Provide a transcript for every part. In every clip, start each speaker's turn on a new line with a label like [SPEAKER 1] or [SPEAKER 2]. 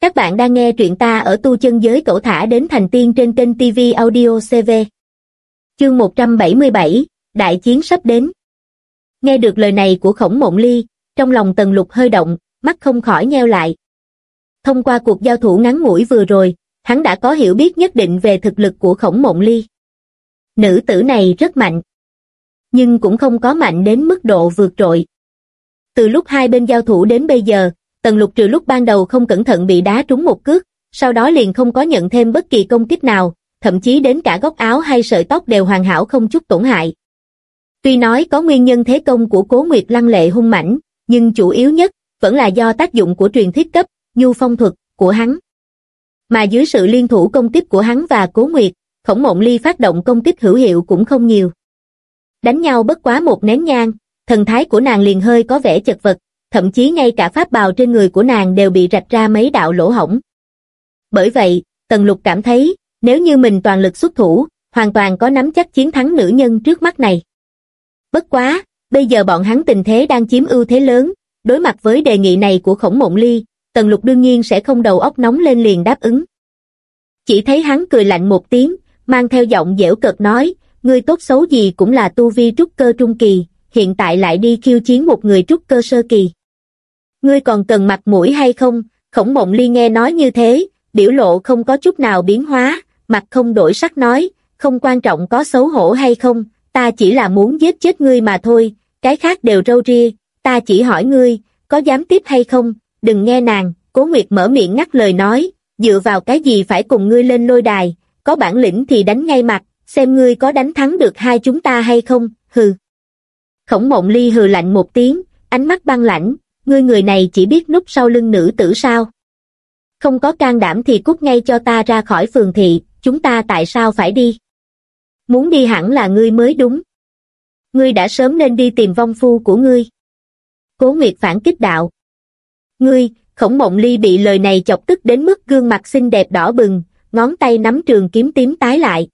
[SPEAKER 1] Các bạn đang nghe truyện ta ở tu chân giới cẩu thả đến thành tiên trên kênh TV Audio CV. Chương 177, Đại chiến sắp đến. Nghe được lời này của khổng mộng ly, trong lòng tần lục hơi động, mắt không khỏi nheo lại. Thông qua cuộc giao thủ ngắn ngủi vừa rồi, hắn đã có hiểu biết nhất định về thực lực của khổng mộng ly. Nữ tử này rất mạnh, nhưng cũng không có mạnh đến mức độ vượt trội. Từ lúc hai bên giao thủ đến bây giờ, Tần lục trừ lúc ban đầu không cẩn thận bị đá trúng một cước, sau đó liền không có nhận thêm bất kỳ công kích nào, thậm chí đến cả góc áo hay sợi tóc đều hoàn hảo không chút tổn hại. Tuy nói có nguyên nhân thế công của Cố Nguyệt lăng lệ hung mãnh, nhưng chủ yếu nhất vẫn là do tác dụng của truyền thuyết cấp, nhu phong thuật của hắn. Mà dưới sự liên thủ công kích của hắn và Cố Nguyệt, Khổng Mộng Ly phát động công kích hữu hiệu cũng không nhiều. Đánh nhau bất quá một nén nhang, thần thái của nàng liền hơi có vẻ chật vật, thậm chí ngay cả pháp bào trên người của nàng đều bị rạch ra mấy đạo lỗ hổng. Bởi vậy, Tần Lục cảm thấy, nếu như mình toàn lực xuất thủ, hoàn toàn có nắm chắc chiến thắng nữ nhân trước mắt này. Bất quá, bây giờ bọn hắn tình thế đang chiếm ưu thế lớn, đối mặt với đề nghị này của khổng mộng ly, Tần Lục đương nhiên sẽ không đầu óc nóng lên liền đáp ứng. Chỉ thấy hắn cười lạnh một tiếng, mang theo giọng dễu cợt nói, ngươi tốt xấu gì cũng là tu vi trúc cơ trung kỳ, hiện tại lại đi khiêu chiến một người trúc cơ sơ kỳ ngươi còn cần mặt mũi hay không? Khổng mộng ly nghe nói như thế, biểu lộ không có chút nào biến hóa, mặt không đổi sắc nói, không quan trọng có xấu hổ hay không, ta chỉ là muốn giết chết ngươi mà thôi, cái khác đều râu ria, ta chỉ hỏi ngươi, có dám tiếp hay không, đừng nghe nàng, cố nguyệt mở miệng ngắt lời nói, dựa vào cái gì phải cùng ngươi lên lôi đài, có bản lĩnh thì đánh ngay mặt, xem ngươi có đánh thắng được hai chúng ta hay không, hừ. Khổng mộng ly hừ lạnh một tiếng, ánh mắt băng lãnh, ngươi người này chỉ biết núp sau lưng nữ tử sao? Không có can đảm thì cút ngay cho ta ra khỏi phường thị, chúng ta tại sao phải đi? Muốn đi hẳn là ngươi mới đúng. Ngươi đã sớm nên đi tìm vong phu của ngươi. Cố Nguyệt phản kích đạo. Ngươi, khổng mộng ly bị lời này chọc tức đến mức gương mặt xinh đẹp đỏ bừng, ngón tay nắm trường kiếm tím tái lại.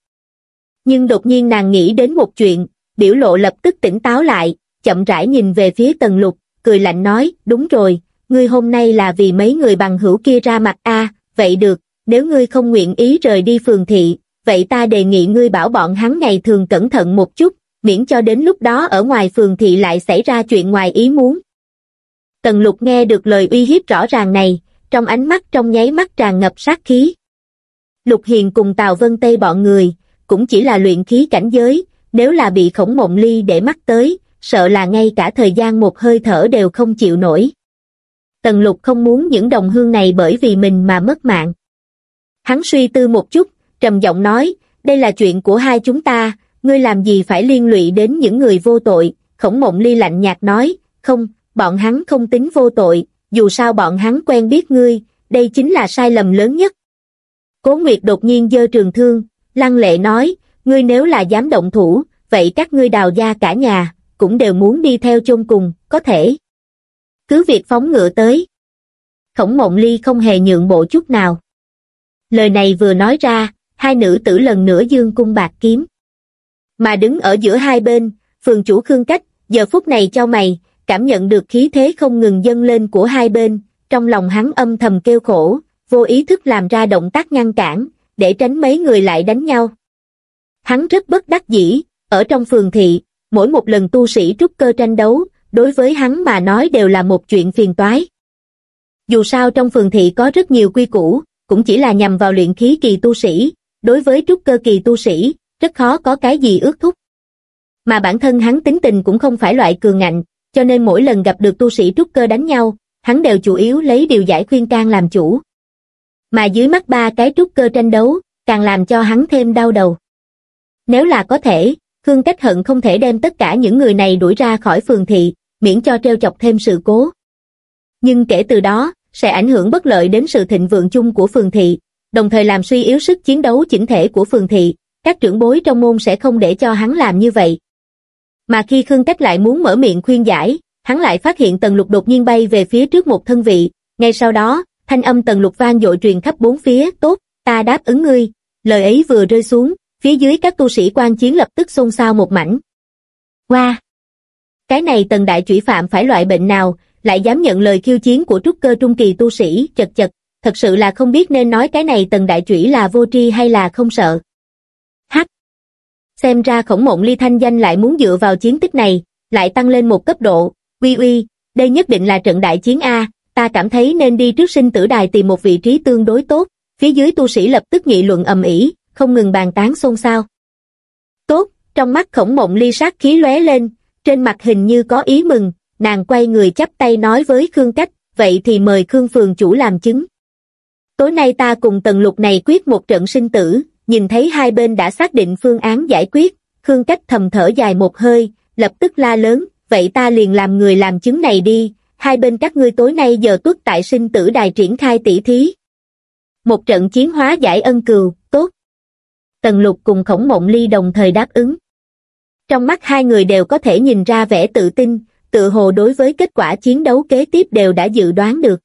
[SPEAKER 1] Nhưng đột nhiên nàng nghĩ đến một chuyện, biểu lộ lập tức tỉnh táo lại, chậm rãi nhìn về phía tần lục, cười lạnh nói, đúng rồi, ngươi hôm nay là vì mấy người bằng hữu kia ra mặt a vậy được, nếu ngươi không nguyện ý rời đi phường thị, vậy ta đề nghị ngươi bảo bọn hắn ngày thường cẩn thận một chút, miễn cho đến lúc đó ở ngoài phường thị lại xảy ra chuyện ngoài ý muốn. Tần lục nghe được lời uy hiếp rõ ràng này, trong ánh mắt trong nháy mắt tràn ngập sát khí. Lục Hiền cùng Tào Vân Tây bọn người, cũng chỉ là luyện khí cảnh giới, nếu là bị khổng mộng ly để mắt tới, sợ là ngay cả thời gian một hơi thở đều không chịu nổi. Tần lục không muốn những đồng hương này bởi vì mình mà mất mạng. Hắn suy tư một chút, trầm giọng nói, đây là chuyện của hai chúng ta, ngươi làm gì phải liên lụy đến những người vô tội, khổng mộng ly lạnh nhạt nói, không, bọn hắn không tính vô tội, dù sao bọn hắn quen biết ngươi, đây chính là sai lầm lớn nhất. Cố Nguyệt đột nhiên dơ trường thương, lăng lệ nói, ngươi nếu là dám động thủ, vậy các ngươi đào gia cả nhà, cũng đều muốn đi theo chôn cùng, có thể. Cứ việc phóng ngựa tới. Khổng mộng ly không hề nhượng bộ chút nào. Lời này vừa nói ra, hai nữ tử lần nữa dương cung bạc kiếm. Mà đứng ở giữa hai bên, phường chủ Khương Cách, giờ phút này cho mày, cảm nhận được khí thế không ngừng dâng lên của hai bên, trong lòng hắn âm thầm kêu khổ, vô ý thức làm ra động tác ngăn cản, để tránh mấy người lại đánh nhau. Hắn rất bất đắc dĩ, ở trong phường thị, mỗi một lần tu sĩ trúc cơ tranh đấu, đối với hắn mà nói đều là một chuyện phiền toái. Dù sao trong phường thị có rất nhiều quy củ, cũng chỉ là nhằm vào luyện khí kỳ tu sĩ, đối với trúc cơ kỳ tu sĩ, rất khó có cái gì ước thúc. Mà bản thân hắn tính tình cũng không phải loại cường ngạnh, cho nên mỗi lần gặp được tu sĩ trúc cơ đánh nhau, hắn đều chủ yếu lấy điều giải khuyên can làm chủ. Mà dưới mắt ba cái trúc cơ tranh đấu, càng làm cho hắn thêm đau đầu. Nếu là có thể, Khương Cách hận không thể đem tất cả những người này đuổi ra khỏi phường thị, miễn cho treo chọc thêm sự cố. Nhưng kể từ đó, sẽ ảnh hưởng bất lợi đến sự thịnh vượng chung của phường thị, đồng thời làm suy yếu sức chiến đấu chỉnh thể của phường thị, các trưởng bối trong môn sẽ không để cho hắn làm như vậy. Mà khi Khương Cách lại muốn mở miệng khuyên giải, hắn lại phát hiện Tần Lục đột nhiên bay về phía trước một thân vị, ngay sau đó, thanh âm Tần Lục vang dội truyền khắp bốn phía, tốt, ta đáp ứng ngươi, lời ấy vừa rơi xuống, Phía dưới các tu sĩ quan chiến lập tức xôn xao một mảnh. Qua! Wow. Cái này tần đại chủy phạm phải loại bệnh nào, lại dám nhận lời khiêu chiến của trúc cơ trung kỳ tu sĩ, chật chật, thật sự là không biết nên nói cái này tần đại chủy là vô tri hay là không sợ. Hắc! Xem ra khổng mộng ly thanh danh lại muốn dựa vào chiến tích này, lại tăng lên một cấp độ, uy uy, đây nhất định là trận đại chiến A, ta cảm thấy nên đi trước sinh tử đài tìm một vị trí tương đối tốt, phía dưới tu sĩ lập tức nghị luận ầm ĩ, không ngừng bàn tán xôn xao. Tốt, trong mắt khổng mộng ly sát khí lóe lên, trên mặt hình như có ý mừng, nàng quay người chắp tay nói với Khương Cách, vậy thì mời Khương Phường chủ làm chứng. Tối nay ta cùng tần lục này quyết một trận sinh tử, nhìn thấy hai bên đã xác định phương án giải quyết, Khương Cách thầm thở dài một hơi, lập tức la lớn, vậy ta liền làm người làm chứng này đi, hai bên các ngươi tối nay giờ tuất tại sinh tử đài triển khai tỷ thí. Một trận chiến hóa giải ân cừu, tốt. Tần lục cùng khổng mộng ly đồng thời đáp ứng. Trong mắt hai người đều có thể nhìn ra vẻ tự tin, tự hồ đối với kết quả chiến đấu kế tiếp đều đã dự đoán được.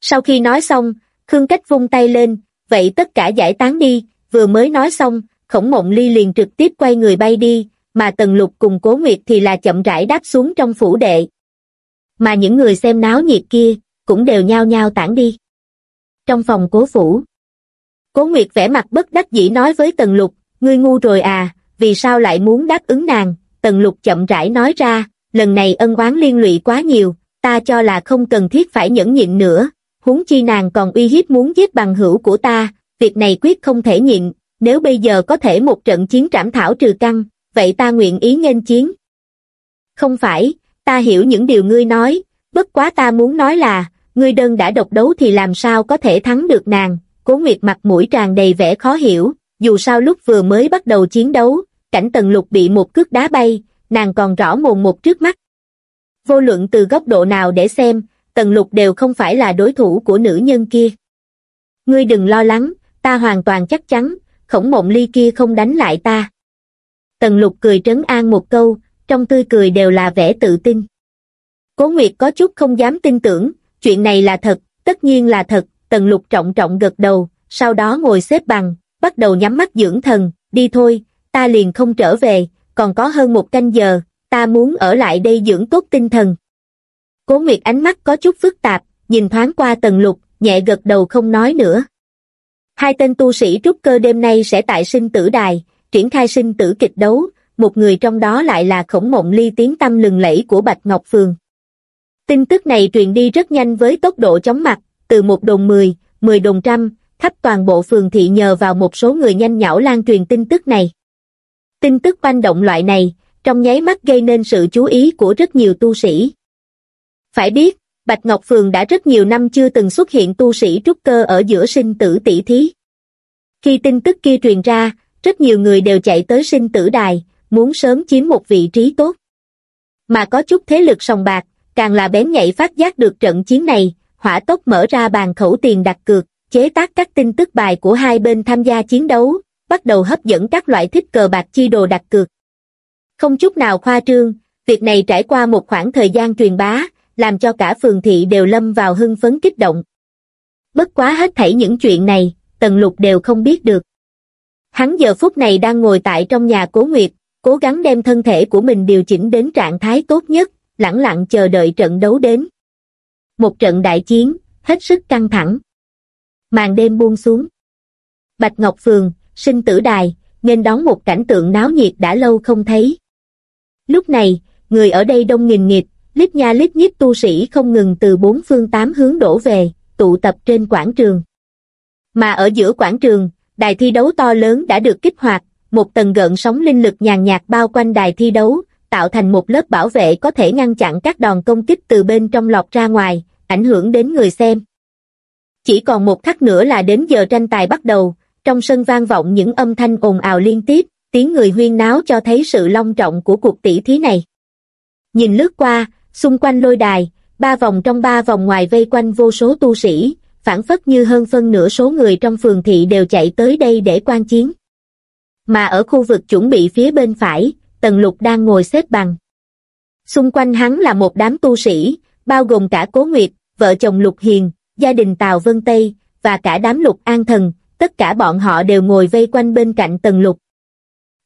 [SPEAKER 1] Sau khi nói xong, Khương Cách vung tay lên, vậy tất cả giải tán đi, vừa mới nói xong, khổng mộng ly liền trực tiếp quay người bay đi, mà Tần Lục cùng Cố Nguyệt thì là chậm rãi đáp xuống trong phủ đệ. Mà những người xem náo nhiệt kia, cũng đều nhao nhao tản đi. Trong phòng cố phủ, Cố Nguyệt vẻ mặt bất đắc dĩ nói với Tần Lục, ngươi ngu rồi à, vì sao lại muốn đáp ứng nàng, Tần Lục chậm rãi nói ra, lần này ân oán liên lụy quá nhiều, ta cho là không cần thiết phải nhẫn nhịn nữa, huống chi nàng còn uy hiếp muốn giết bằng hữu của ta, việc này quyết không thể nhịn, nếu bây giờ có thể một trận chiến trảm thảo trừ căn, vậy ta nguyện ý nghênh chiến. Không phải, ta hiểu những điều ngươi nói, bất quá ta muốn nói là, ngươi đơn đã độc đấu thì làm sao có thể thắng được nàng, cố nguyệt mặt mũi tràn đầy vẻ khó hiểu, dù sao lúc vừa mới bắt đầu chiến đấu, cảnh tần lục bị một cước đá bay, nàng còn rõ mồn một trước mắt. Vô luận từ góc độ nào để xem, tần lục đều không phải là đối thủ của nữ nhân kia. Ngươi đừng lo lắng, ta hoàn toàn chắc chắn, khổng mộng ly kia không đánh lại ta. Tần lục cười trấn an một câu, trong tươi cười đều là vẻ tự tin. Cố Nguyệt có chút không dám tin tưởng, chuyện này là thật, tất nhiên là thật, tần lục trọng trọng gật đầu, sau đó ngồi xếp bằng, bắt đầu nhắm mắt dưỡng thần, đi thôi, ta liền không trở về, còn có hơn một canh giờ, ta muốn ở lại đây dưỡng tốt tinh thần. Cố Nguyệt ánh mắt có chút phức tạp, nhìn thoáng qua tần lục, nhẹ gật đầu không nói nữa. Hai tên tu sĩ trúc cơ đêm nay sẽ tại sinh tử đài, triển khai sinh tử kịch đấu, một người trong đó lại là khổng mộng ly tiếng tâm lừng lẫy của Bạch Ngọc Phường. Tin tức này truyền đi rất nhanh với tốc độ chóng mặt, từ một đồng mười, mười đồng trăm, khắp toàn bộ phường thị nhờ vào một số người nhanh nhảu lan truyền tin tức này. Tin tức quanh động loại này, trong nháy mắt gây nên sự chú ý của rất nhiều tu sĩ. Phải biết, Bạch Ngọc Phường đã rất nhiều năm chưa từng xuất hiện tu sĩ trúc cơ ở giữa sinh tử tỷ thí. Khi tin tức kia truyền ra, rất nhiều người đều chạy tới sinh tử đài, muốn sớm chiếm một vị trí tốt. Mà có chút thế lực sòng bạc, càng là bén nhạy phát giác được trận chiến này, hỏa tốc mở ra bàn khẩu tiền đặt cược, chế tác các tin tức bài của hai bên tham gia chiến đấu, bắt đầu hấp dẫn các loại thích cờ bạc chi đồ đặt cược. Không chút nào khoa trương, việc này trải qua một khoảng thời gian truyền bá, làm cho cả phường thị đều lâm vào hưng phấn kích động. Bất quá hết thảy những chuyện này, Tần Lục đều không biết được. Hắn giờ phút này đang ngồi tại trong nhà Cố Nguyệt, cố gắng đem thân thể của mình điều chỉnh đến trạng thái tốt nhất, lẳng lặng chờ đợi trận đấu đến. Một trận đại chiến, hết sức căng thẳng. Màn đêm buông xuống. Bạch Ngọc Phường, sinh tử đài, nên đón một cảnh tượng náo nhiệt đã lâu không thấy. Lúc này, người ở đây đông nghìn nghịt, lít nha lít nhít tu sĩ không ngừng từ bốn phương tám hướng đổ về, tụ tập trên quảng trường. Mà ở giữa quảng trường, đài thi đấu to lớn đã được kích hoạt, một tầng gợn sóng linh lực nhàn nhạt bao quanh đài thi đấu, tạo thành một lớp bảo vệ có thể ngăn chặn các đòn công kích từ bên trong lọt ra ngoài, ảnh hưởng đến người xem. Chỉ còn một khắc nữa là đến giờ tranh tài bắt đầu, trong sân vang vọng những âm thanh ồn ào liên tiếp, tiếng người huyên náo cho thấy sự long trọng của cuộc tỷ thí này. Nhìn lướt qua, xung quanh lôi đài, ba vòng trong ba vòng ngoài vây quanh vô số tu sĩ, phản phất như hơn phân nửa số người trong phường thị đều chạy tới đây để quan chiến. Mà ở khu vực chuẩn bị phía bên phải, Tần Lục đang ngồi xếp bằng. Xung quanh hắn là một đám tu sĩ, bao gồm cả Cố Nguyệt, vợ chồng Lục Hiền, gia đình Tào Vân Tây, và cả đám Lục An Thần, tất cả bọn họ đều ngồi vây quanh bên cạnh Tần Lục.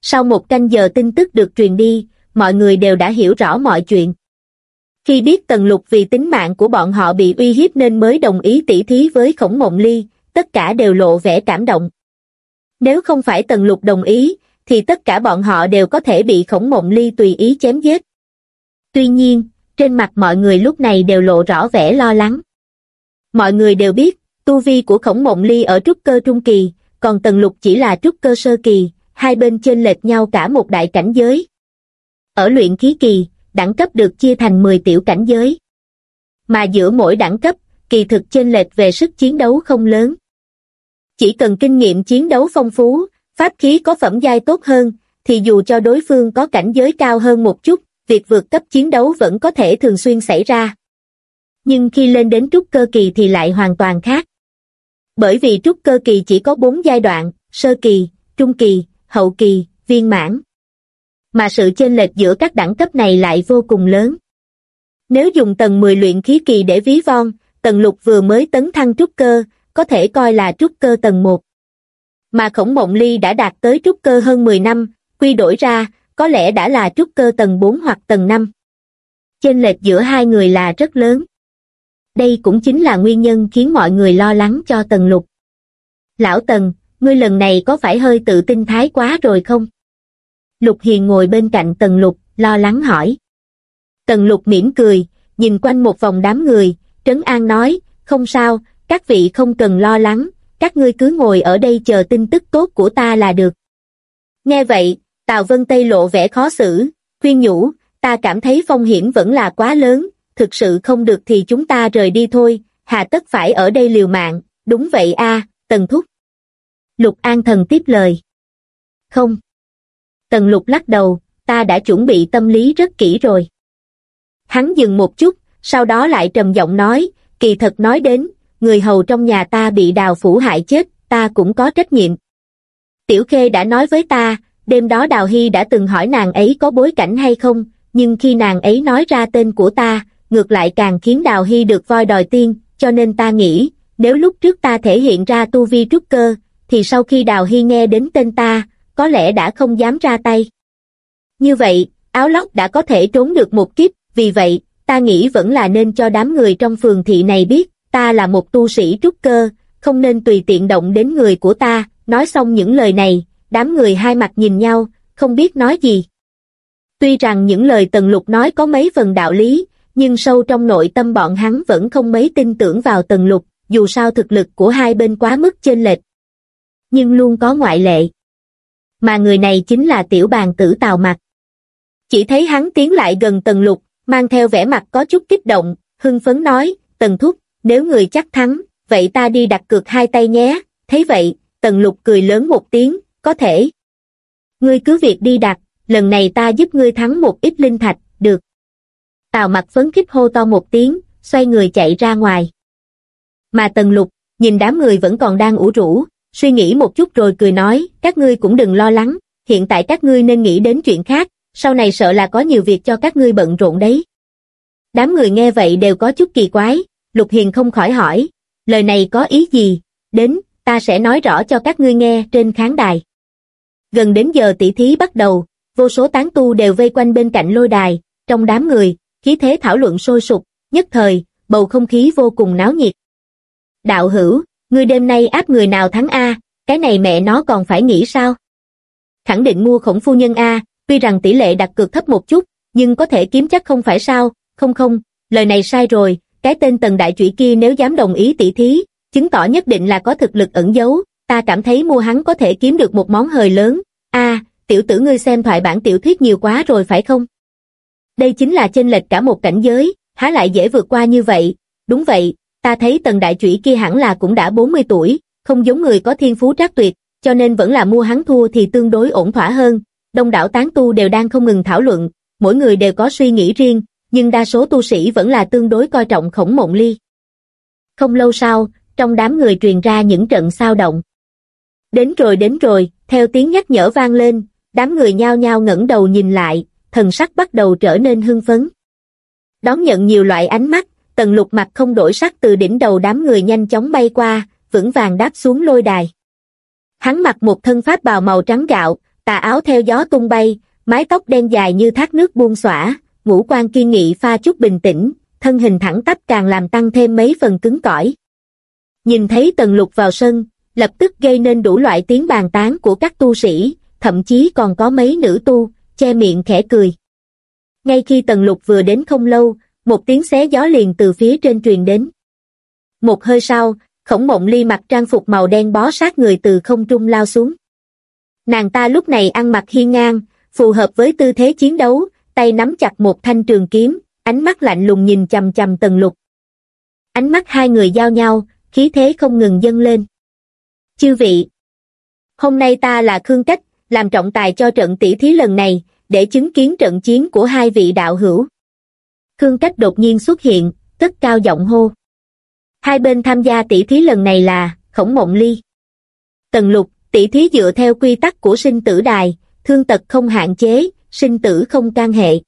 [SPEAKER 1] Sau một canh giờ tin tức được truyền đi, mọi người đều đã hiểu rõ mọi chuyện. Khi biết Tần Lục vì tính mạng của bọn họ bị uy hiếp nên mới đồng ý tỉ thí với Khổng Mộng Ly, tất cả đều lộ vẻ cảm động. Nếu không phải Tần Lục đồng ý, thì tất cả bọn họ đều có thể bị Khổng Mộng Ly tùy ý chém giết. Tuy nhiên, trên mặt mọi người lúc này đều lộ rõ vẻ lo lắng. Mọi người đều biết, tu vi của Khổng Mộng Ly ở trúc cơ trung kỳ, còn Tần Lục chỉ là trúc cơ sơ kỳ, hai bên trên lệch nhau cả một đại cảnh giới. Ở luyện khí kỳ, đẳng cấp được chia thành 10 tiểu cảnh giới. Mà giữa mỗi đẳng cấp, kỳ thực trên lệch về sức chiến đấu không lớn. Chỉ cần kinh nghiệm chiến đấu phong phú, pháp khí có phẩm giai tốt hơn, thì dù cho đối phương có cảnh giới cao hơn một chút, việc vượt cấp chiến đấu vẫn có thể thường xuyên xảy ra. Nhưng khi lên đến trúc cơ kỳ thì lại hoàn toàn khác. Bởi vì trúc cơ kỳ chỉ có 4 giai đoạn, sơ kỳ, trung kỳ, hậu kỳ, viên mãn. Mà sự chênh lệch giữa các đẳng cấp này lại vô cùng lớn. Nếu dùng tầng 10 luyện khí kỳ để ví von, tầng lục vừa mới tấn thăng trúc cơ, có thể coi là trúc cơ tầng 1. Mà khổng mộng ly đã đạt tới trúc cơ hơn 10 năm, quy đổi ra, có lẽ đã là trúc cơ tầng 4 hoặc tầng 5. Chênh lệch giữa hai người là rất lớn. Đây cũng chính là nguyên nhân khiến mọi người lo lắng cho tầng lục. Lão tầng, ngươi lần này có phải hơi tự tin thái quá rồi không? Lục Hiền ngồi bên cạnh tầng lục, lo lắng hỏi. tần lục mỉm cười, nhìn quanh một vòng đám người, Trấn An nói, không sao, các vị không cần lo lắng, các ngươi cứ ngồi ở đây chờ tin tức tốt của ta là được. Nghe vậy, Tào Vân Tây lộ vẻ khó xử, khuyên nhủ, ta cảm thấy phong hiểm vẫn là quá lớn, thực sự không được thì chúng ta rời đi thôi, hà tất phải ở đây liều mạng, đúng vậy a Tần Thúc. Lục An Thần tiếp lời. Không. Tần Lục lắc đầu, ta đã chuẩn bị tâm lý rất kỹ rồi. Hắn dừng một chút, sau đó lại trầm giọng nói, kỳ thật nói đến, người hầu trong nhà ta bị đào phủ hại chết, ta cũng có trách nhiệm. Tiểu Khê đã nói với ta, đêm đó Đào Hy đã từng hỏi nàng ấy có bối cảnh hay không, nhưng khi nàng ấy nói ra tên của ta, ngược lại càng khiến Đào Hy được voi đòi tiên, cho nên ta nghĩ, nếu lúc trước ta thể hiện ra tu vi trúc cơ, thì sau khi Đào Hy nghe đến tên ta, có lẽ đã không dám ra tay. Như vậy, áo lóc đã có thể trốn được một kiếp, vì vậy, ta nghĩ vẫn là nên cho đám người trong phường thị này biết, ta là một tu sĩ trúc cơ, không nên tùy tiện động đến người của ta, nói xong những lời này, đám người hai mặt nhìn nhau, không biết nói gì. Tuy rằng những lời Tần Lục nói có mấy phần đạo lý, nhưng sâu trong nội tâm bọn hắn vẫn không mấy tin tưởng vào Tần Lục, dù sao thực lực của hai bên quá mức chênh lệch. Nhưng luôn có ngoại lệ. Mà người này chính là tiểu bàn tử Tào Mặc. Chỉ thấy hắn tiến lại gần Tần Lục, mang theo vẻ mặt có chút kích động, hưng phấn nói, Tần Thúc, nếu người chắc thắng, vậy ta đi đặt cược hai tay nhé, thấy vậy, Tần Lục cười lớn một tiếng, có thể. Ngươi cứ việc đi đặt, lần này ta giúp ngươi thắng một ít linh thạch, được. Tào mặt phấn khích hô to một tiếng, xoay người chạy ra ngoài. Mà Tần Lục, nhìn đám người vẫn còn đang ủ rũ, suy nghĩ một chút rồi cười nói, các ngươi cũng đừng lo lắng, hiện tại các ngươi nên nghĩ đến chuyện khác, sau này sợ là có nhiều việc cho các ngươi bận rộn đấy. Đám người nghe vậy đều có chút kỳ quái, Lục Hiền không khỏi hỏi, lời này có ý gì, đến, ta sẽ nói rõ cho các ngươi nghe trên khán đài. Gần đến giờ tỷ thí bắt đầu, vô số tán tu đều vây quanh bên cạnh lôi đài, trong đám người, khí thế thảo luận sôi sục, nhất thời, bầu không khí vô cùng náo nhiệt. Đạo hữu, ngươi đêm nay áp người nào thắng A, cái này mẹ nó còn phải nghĩ sao? Khẳng định mua khổng phu nhân A, tuy rằng tỷ lệ đặt cược thấp một chút, nhưng có thể kiếm chắc không phải sao, không không, lời này sai rồi, cái tên tần đại trụy kia nếu dám đồng ý tỷ thí, chứng tỏ nhất định là có thực lực ẩn giấu, ta cảm thấy mua hắn có thể kiếm được một món hời lớn, a tiểu tử ngươi xem thoại bản tiểu thuyết nhiều quá rồi phải không? Đây chính là chênh lệch cả một cảnh giới, há lại dễ vượt qua như vậy, đúng vậy, ta thấy tần đại trụy kia hẳn là cũng đã 40 tuổi, không giống người có thiên phú trác tuyệt, cho nên vẫn là mua hắn thua thì tương đối ổn thỏa hơn, đông đảo tán tu đều đang không ngừng thảo luận, mỗi người đều có suy nghĩ riêng, nhưng đa số tu sĩ vẫn là tương đối coi trọng khổng mộng ly. Không lâu sau, trong đám người truyền ra những trận sao động. Đến rồi đến rồi, theo tiếng nhắc nhở vang lên, đám người nhao nhao ngẩng đầu nhìn lại, thần sắc bắt đầu trở nên hưng phấn. Đón nhận nhiều loại ánh mắt, tần lục mặt không đổi sắc từ đỉnh đầu đám người nhanh chóng bay qua, vững vàng đáp xuống lôi đài. Hắn mặc một thân pháp bào màu trắng gạo, tà áo theo gió tung bay, mái tóc đen dài như thác nước buông xõa, ngũ quan kiên nghị pha chút bình tĩnh, thân hình thẳng tắp càng làm tăng thêm mấy phần cứng cỏi. Nhìn thấy tần lục vào sân, lập tức gây nên đủ loại tiếng bàn tán của các tu sĩ, thậm chí còn có mấy nữ tu, che miệng khẽ cười. Ngay khi tần lục vừa đến không lâu, một tiếng xé gió liền từ phía trên truyền đến. Một hơi sau, khổng mộng ly mặc trang phục màu đen bó sát người từ không trung lao xuống. Nàng ta lúc này ăn mặc hiên ngang, phù hợp với tư thế chiến đấu, tay nắm chặt một thanh trường kiếm, ánh mắt lạnh lùng nhìn chầm chầm tần lục. Ánh mắt hai người giao nhau, khí thế không ngừng dâng lên. Chư vị, hôm nay ta là Khương Cách, làm trọng tài cho trận tỷ thí lần này, để chứng kiến trận chiến của hai vị đạo hữu. Khương Cách đột nhiên xuất hiện, cất cao giọng hô. Hai bên tham gia tỷ thí lần này là Khổng Mộng Ly. Tần Lục, tỷ thí dựa theo quy tắc của sinh tử đài, thương tật không hạn chế, sinh tử không can hệ.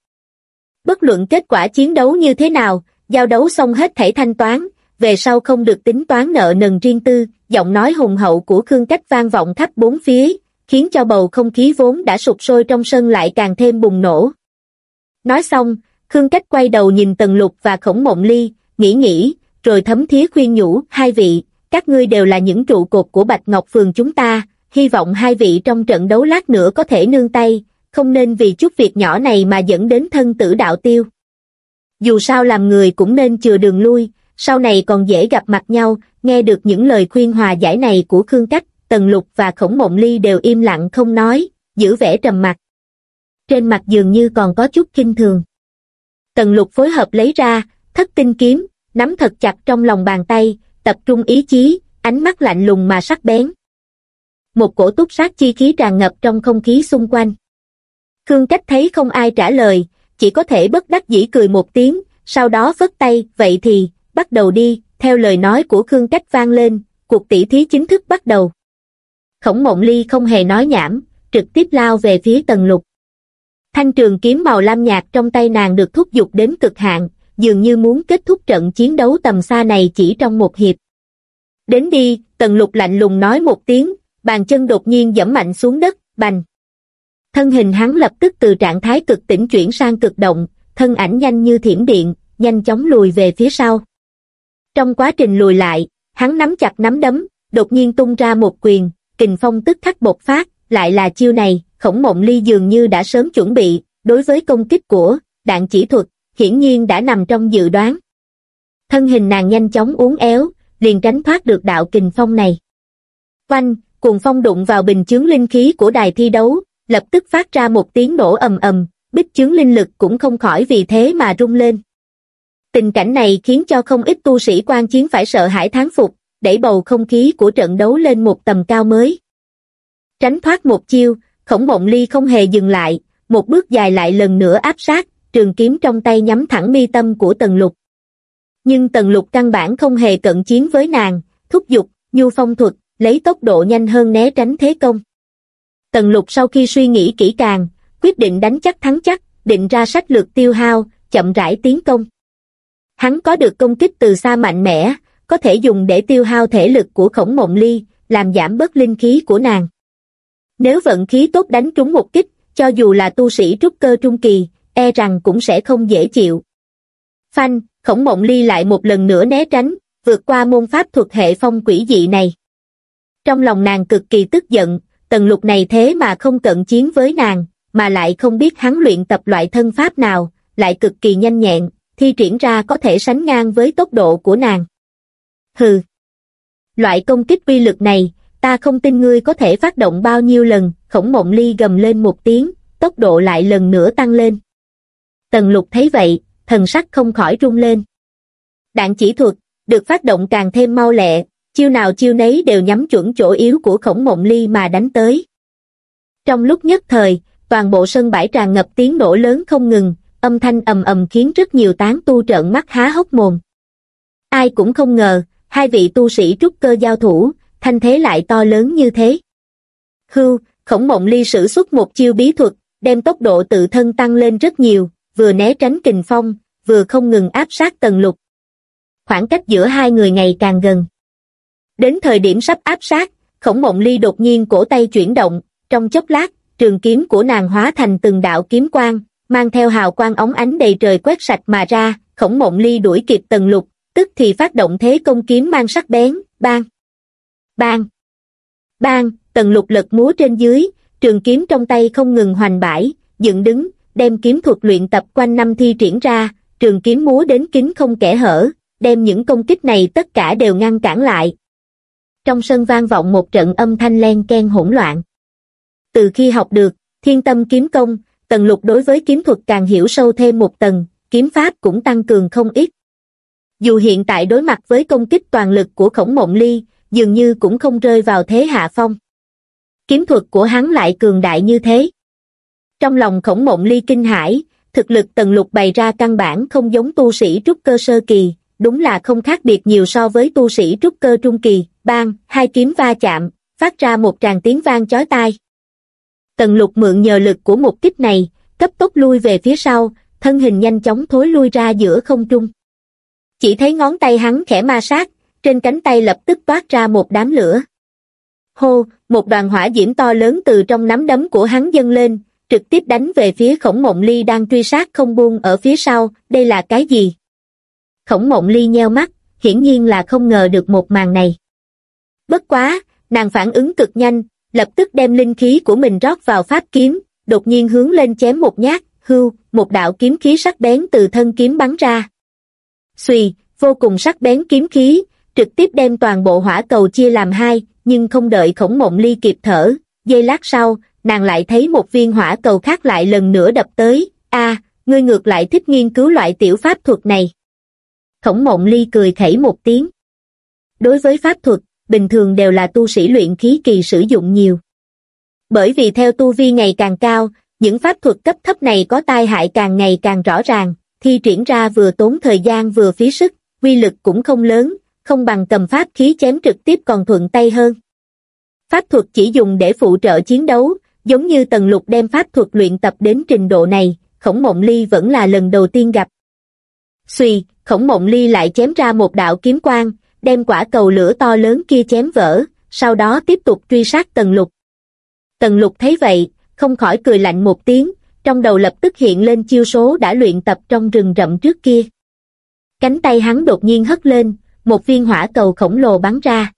[SPEAKER 1] Bất luận kết quả chiến đấu như thế nào, giao đấu xong hết thể thanh toán, về sau không được tính toán nợ nần riêng tư, giọng nói hùng hậu của Khương Cách vang vọng khắp bốn phía, khiến cho bầu không khí vốn đã sụp sôi trong sân lại càng thêm bùng nổ. Nói xong, Khương Cách quay đầu nhìn Tần Lục và Khổng Mộng Ly, nghĩ nghĩ, rồi thấm thía khuyên nhủ, hai vị, các ngươi đều là những trụ cột của Bạch Ngọc Phường chúng ta, hy vọng hai vị trong trận đấu lát nữa có thể nương tay, không nên vì chút việc nhỏ này mà dẫn đến thân tử đạo tiêu. Dù sao làm người cũng nên chừa đường lui, sau này còn dễ gặp mặt nhau, nghe được những lời khuyên hòa giải này của Khương Cách, Tần Lục và Khổng Mộng Ly đều im lặng không nói, giữ vẻ trầm mặc Trên mặt dường như còn có chút kinh thường. Tần Lục phối hợp lấy ra, thất tinh kiếm, nắm thật chặt trong lòng bàn tay, tập trung ý chí, ánh mắt lạnh lùng mà sắc bén. Một cổ túc sát chi khí tràn ngập trong không khí xung quanh. Khương Cách thấy không ai trả lời, chỉ có thể bất đắc dĩ cười một tiếng, sau đó vất tay, vậy thì, bắt đầu đi, theo lời nói của Khương Cách vang lên, cuộc tỷ thí chính thức bắt đầu. Khổng Mộng Ly không hề nói nhảm, trực tiếp lao về phía Tần Lục. Thanh trường kiếm màu lam nhạt trong tay nàng được thúc giục đến cực hạn, dường như muốn kết thúc trận chiến đấu tầm xa này chỉ trong một hiệp. Đến đi, Tần Lục lạnh lùng nói một tiếng, bàn chân đột nhiên dẫm mạnh xuống đất, bành. Thân hình hắn lập tức từ trạng thái cực tỉnh chuyển sang cực động, thân ảnh nhanh như thiểm điện, nhanh chóng lùi về phía sau. Trong quá trình lùi lại, hắn nắm chặt nắm đấm, đột nhiên tung ra một quyền, kình phong tức khắc bộc phát, lại là chiêu này, khổng mộng ly dường như đã sớm chuẩn bị, đối với công kích của đạn chỉ thuật, hiển nhiên đã nằm trong dự đoán. Thân hình nàng nhanh chóng uốn éo, liền tránh thoát được đạo kình phong này. Quanh, cuồng phong đụng vào bình chướng linh khí của đài thi đấu, lập tức phát ra một tiếng nổ ầm ầm, bích chướng linh lực cũng không khỏi vì thế mà rung lên. Tình cảnh này khiến cho không ít tu sĩ quan chiến phải sợ hãi thán phục, đẩy bầu không khí của trận đấu lên một tầm cao mới. Tránh thoát một chiêu, khổng mộng ly không hề dừng lại, một bước dài lại lần nữa áp sát, trường kiếm trong tay nhắm thẳng mi tâm của tần lục. Nhưng tần lục căn bản không hề cận chiến với nàng, thúc giục, nhu phong thuật, lấy tốc độ nhanh hơn né tránh thế công. Tần lục sau khi suy nghĩ kỹ càng, quyết định đánh chắc thắng chắc, định ra sách lược tiêu hao, chậm rãi tiến công. Hắn có được công kích từ xa mạnh mẽ, có thể dùng để tiêu hao thể lực của khổng mộng ly, làm giảm bớt linh khí của nàng. Nếu vận khí tốt đánh trúng một kích, cho dù là tu sĩ trúc cơ trung kỳ, e rằng cũng sẽ không dễ chịu. Phanh, khổng mộng ly lại một lần nữa né tránh, vượt qua môn pháp thuật hệ phong quỷ dị này. Trong lòng nàng cực kỳ tức giận, tần lục này thế mà không cận chiến với nàng, mà lại không biết hắn luyện tập loại thân pháp nào, lại cực kỳ nhanh nhẹn, thi triển ra có thể sánh ngang với tốc độ của nàng. Hừ. Loại công kích uy lực này, ta không tin ngươi có thể phát động bao nhiêu lần, khổng mộng ly gầm lên một tiếng, tốc độ lại lần nữa tăng lên. Tần lục thấy vậy, thần sắc không khỏi rung lên. Đạn chỉ thuật, được phát động càng thêm mau lẹ, chiêu nào chiêu nấy đều nhắm chuẩn chỗ yếu của khổng mộng ly mà đánh tới. Trong lúc nhất thời, toàn bộ sân bãi tràn ngập tiếng nổ lớn không ngừng, âm thanh ầm ầm khiến rất nhiều tán tu trợn mắt há hốc mồm. Ai cũng không ngờ, hai vị tu sĩ trúc cơ giao thủ, thanh thế lại to lớn như thế. Hưu, khổng mộng ly sử xuất một chiêu bí thuật, đem tốc độ tự thân tăng lên rất nhiều, vừa né tránh kình phong, vừa không ngừng áp sát tần lục. Khoảng cách giữa hai người ngày càng gần. Đến thời điểm sắp áp sát, khổng mộng ly đột nhiên cổ tay chuyển động, trong chốc lát, trường kiếm của nàng hóa thành từng đạo kiếm quang, mang theo hào quang ống ánh đầy trời quét sạch mà ra, khổng mộng ly đuổi kịp tần lục, tức thì phát động thế công kiếm mang sắc bén, bang, bang, bang, tần lục lật múa trên dưới, trường kiếm trong tay không ngừng hoành bãi, dựng đứng, đem kiếm thuật luyện tập quanh năm thi triển ra, trường kiếm múa đến kính không kẻ hở, đem những công kích này tất cả đều ngăn cản lại. Trong sân vang vọng một trận âm thanh len ken hỗn loạn. Từ khi học được, thiên tâm kiếm công, tần lục đối với kiếm thuật càng hiểu sâu thêm một tầng, kiếm pháp cũng tăng cường không ít. Dù hiện tại đối mặt với công kích toàn lực của khổng mộng ly, dường như cũng không rơi vào thế hạ phong. Kiếm thuật của hắn lại cường đại như thế. Trong lòng khổng mộng ly kinh hãi thực lực tần lục bày ra căn bản không giống tu sĩ trúc cơ sơ kỳ, đúng là không khác biệt nhiều so với tu sĩ trúc cơ trung kỳ, bang, hai kiếm va chạm, phát ra một tràng tiếng vang chói tai. Tần lục mượn nhờ lực của một kích này, cấp tốc lui về phía sau, thân hình nhanh chóng thối lui ra giữa không trung. Chỉ thấy ngón tay hắn khẽ ma sát, trên cánh tay lập tức toát ra một đám lửa. Hô, một đoàn hỏa diễm to lớn từ trong nắm đấm của hắn dâng lên, trực tiếp đánh về phía khổng mộng ly đang truy sát không buông ở phía sau, đây là cái gì? Khổng mộng ly nheo mắt, hiển nhiên là không ngờ được một màn này. Bất quá, nàng phản ứng cực nhanh, lập tức đem linh khí của mình rót vào pháp kiếm, đột nhiên hướng lên chém một nhát, hưu, một đạo kiếm khí sắc bén từ thân kiếm bắn ra. Xùy, vô cùng sắc bén kiếm khí, trực tiếp đem toàn bộ hỏa cầu chia làm hai, nhưng không đợi khổng mộng ly kịp thở, giây lát sau, nàng lại thấy một viên hỏa cầu khác lại lần nữa đập tới, a ngươi ngược lại thích nghiên cứu loại tiểu pháp thuật này. Khổng mộng ly cười khẩy một tiếng. Đối với pháp thuật, bình thường đều là tu sĩ luyện khí kỳ sử dụng nhiều. Bởi vì theo tu vi ngày càng cao, những pháp thuật cấp thấp này có tai hại càng ngày càng rõ ràng, thi triển ra vừa tốn thời gian vừa phí sức, quy lực cũng không lớn, không bằng cầm pháp khí chém trực tiếp còn thuận tay hơn. Pháp thuật chỉ dùng để phụ trợ chiến đấu, giống như tần lục đem pháp thuật luyện tập đến trình độ này, khổng mộng ly vẫn là lần đầu tiên gặp. Xùy, khổng mộng ly lại chém ra một đạo kiếm quang, đem quả cầu lửa to lớn kia chém vỡ, sau đó tiếp tục truy sát tần lục. Tần lục thấy vậy, không khỏi cười lạnh một tiếng, trong đầu lập tức hiện lên chiêu số đã luyện tập trong rừng rậm trước kia. Cánh tay hắn đột nhiên hất lên, một viên hỏa cầu khổng lồ bắn ra.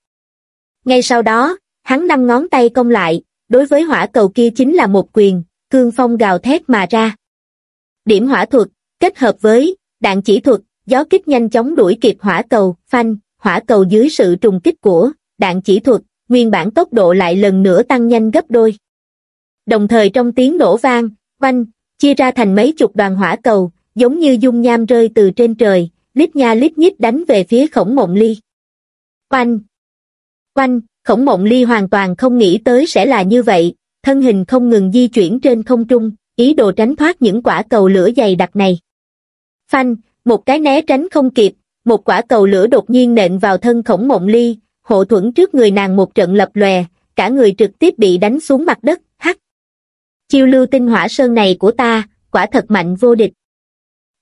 [SPEAKER 1] Ngay sau đó, hắn năm ngón tay cong lại, đối với hỏa cầu kia chính là một quyền, cương phong gào thét mà ra. Điểm hỏa thuật, kết hợp với đạn chỉ thuật, gió kích nhanh chóng đuổi kịp hỏa cầu, phanh, hỏa cầu dưới sự trùng kích của đạn chỉ thuật, nguyên bản tốc độ lại lần nữa tăng nhanh gấp đôi. Đồng thời trong tiếng nổ vang, phanh chia ra thành mấy chục đoàn hỏa cầu, giống như dung nham rơi từ trên trời, lít nha lít nhít đánh về phía khổng mộng ly. Oanh! Oanh! Khổng mộng ly hoàn toàn không nghĩ tới sẽ là như vậy, thân hình không ngừng di chuyển trên không trung, ý đồ tránh thoát những quả cầu lửa dày đặc này. Phanh! Một cái né tránh không kịp, một quả cầu lửa đột nhiên nện vào thân khổng mộng ly, hộ thuẫn trước người nàng một trận lập lòe, cả người trực tiếp bị đánh xuống mặt đất, Hắc Chiêu lưu tinh hỏa sơn này của ta, quả thật mạnh vô địch.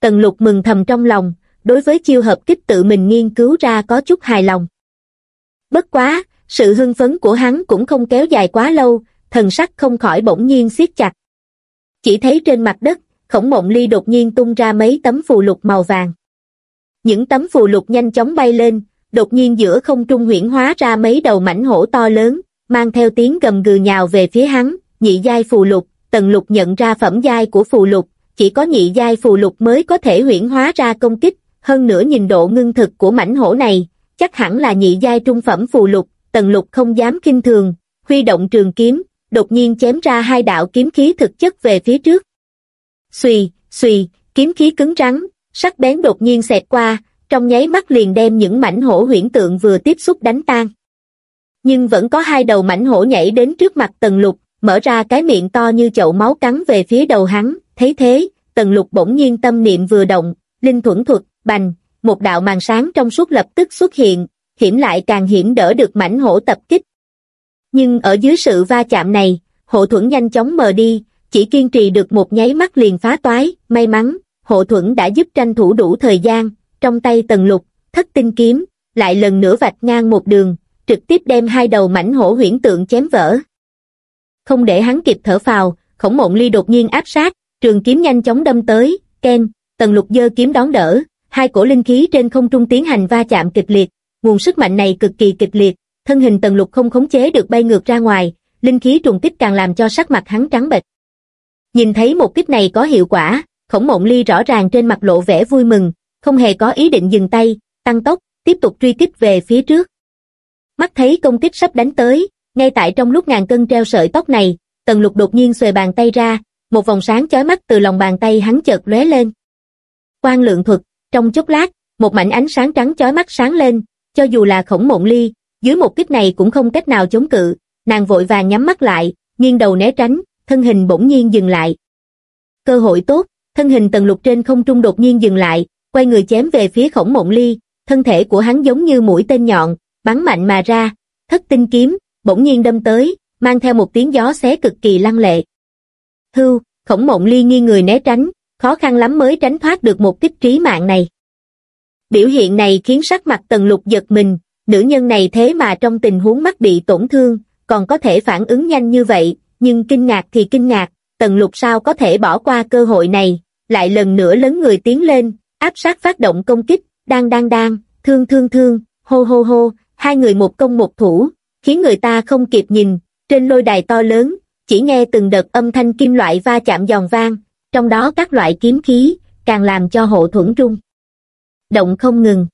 [SPEAKER 1] Tần lục mừng thầm trong lòng, đối với chiêu hợp kích tự mình nghiên cứu ra có chút hài lòng. Bất quá, sự hưng phấn của hắn cũng không kéo dài quá lâu, thần sắc không khỏi bỗng nhiên siết chặt. Chỉ thấy trên mặt đất, khổng mộng ly đột nhiên tung ra mấy tấm phù lục màu vàng. Những tấm phù lục nhanh chóng bay lên, đột nhiên giữa không trung huyển hóa ra mấy đầu mảnh hổ to lớn, mang theo tiếng gầm gừ nhào về phía hắn, nhị giai phù lục, tần lục nhận ra phẩm giai của phù lục, chỉ có nhị giai phù lục mới có thể huyển hóa ra công kích, hơn nữa nhìn độ ngưng thực của mảnh hổ này, chắc hẳn là nhị giai trung phẩm phù lục, tần lục không dám kinh thường, huy động trường kiếm, đột nhiên chém ra hai đạo kiếm khí thực chất về phía trước. Xùy, xùy, kiếm khí cứng rắn, sắc bén đột nhiên xẹt qua, trong nháy mắt liền đem những mảnh hổ huyễn tượng vừa tiếp xúc đánh tan. Nhưng vẫn có hai đầu mảnh hổ nhảy đến trước mặt tần lục, mở ra cái miệng to như chậu máu cắn về phía đầu hắn, thấy thế, tần lục bỗng nhiên tâm niệm vừa động, linh thuẫn thuật, bành, một đạo màn sáng trong suốt lập tức xuất hiện, hiểm lại càng hiểm đỡ được mảnh hổ tập kích. Nhưng ở dưới sự va chạm này, hộ thuẫn nhanh chóng mờ đi, chỉ kiên trì được một nháy mắt liền phá toái, may mắn, hộ thuẫn đã giúp tranh thủ đủ thời gian, trong tay tần lục, thất tinh kiếm, lại lần nữa vạch ngang một đường, trực tiếp đem hai đầu mảnh hổ huyễn tượng chém vỡ. Không để hắn kịp thở phào, khổng mộng ly đột nhiên áp sát, trường kiếm nhanh chóng đâm tới, ken, tần lục dơ kiếm đón đỡ, hai cổ linh khí trên không trung tiến hành va chạm kịch liệt, nguồn sức mạnh này cực kỳ kịch liệt, thân hình tần lục không khống chế được bay ngược ra ngoài, linh khí trùng kích càng làm cho sắc mặt hắn trắng bệch. Nhìn thấy một kích này có hiệu quả, khổng mộng ly rõ ràng trên mặt lộ vẻ vui mừng, không hề có ý định dừng tay, tăng tốc, tiếp tục truy kích về phía trước. Mắt thấy công kích sắp đánh tới, ngay tại trong lúc ngàn cân treo sợi tóc này, tần lục đột nhiên xuề bàn tay ra, một vòng sáng chói mắt từ lòng bàn tay hắn chợt lóe lên. Quan lượng thuật, trong chốc lát, một mảnh ánh sáng trắng chói mắt sáng lên, cho dù là khổng mộng ly, dưới một kích này cũng không cách nào chống cự, nàng vội vàng nhắm mắt lại, nghiêng đầu né tránh, thân hình bỗng nhiên dừng lại. Cơ hội tốt, thân hình tần lục trên không trung đột nhiên dừng lại, quay người chém về phía khổng mộng ly, thân thể của hắn giống như mũi tên nhọn, bắn mạnh mà ra, thất tinh kiếm, bỗng nhiên đâm tới, mang theo một tiếng gió xé cực kỳ lăng lệ. Hưu, khổng mộng ly nghi người né tránh, khó khăn lắm mới tránh thoát được một kích trí mạng này. Biểu hiện này khiến sắc mặt tần lục giật mình, nữ nhân này thế mà trong tình huống mắt bị tổn thương, còn có thể phản ứng nhanh như vậy, nhưng kinh ngạc thì kinh ngạc, tần lục sao có thể bỏ qua cơ hội này, lại lần nữa lớn người tiến lên, áp sát phát động công kích, đang đang đang, thương thương thương, hô hô hô, hai người một công một thủ, khiến người ta không kịp nhìn, trên lôi đài to lớn, chỉ nghe từng đợt âm thanh kim loại va chạm giòn vang, trong đó các loại kiếm khí, càng làm cho hộ thuẫn rung. Động không ngừng.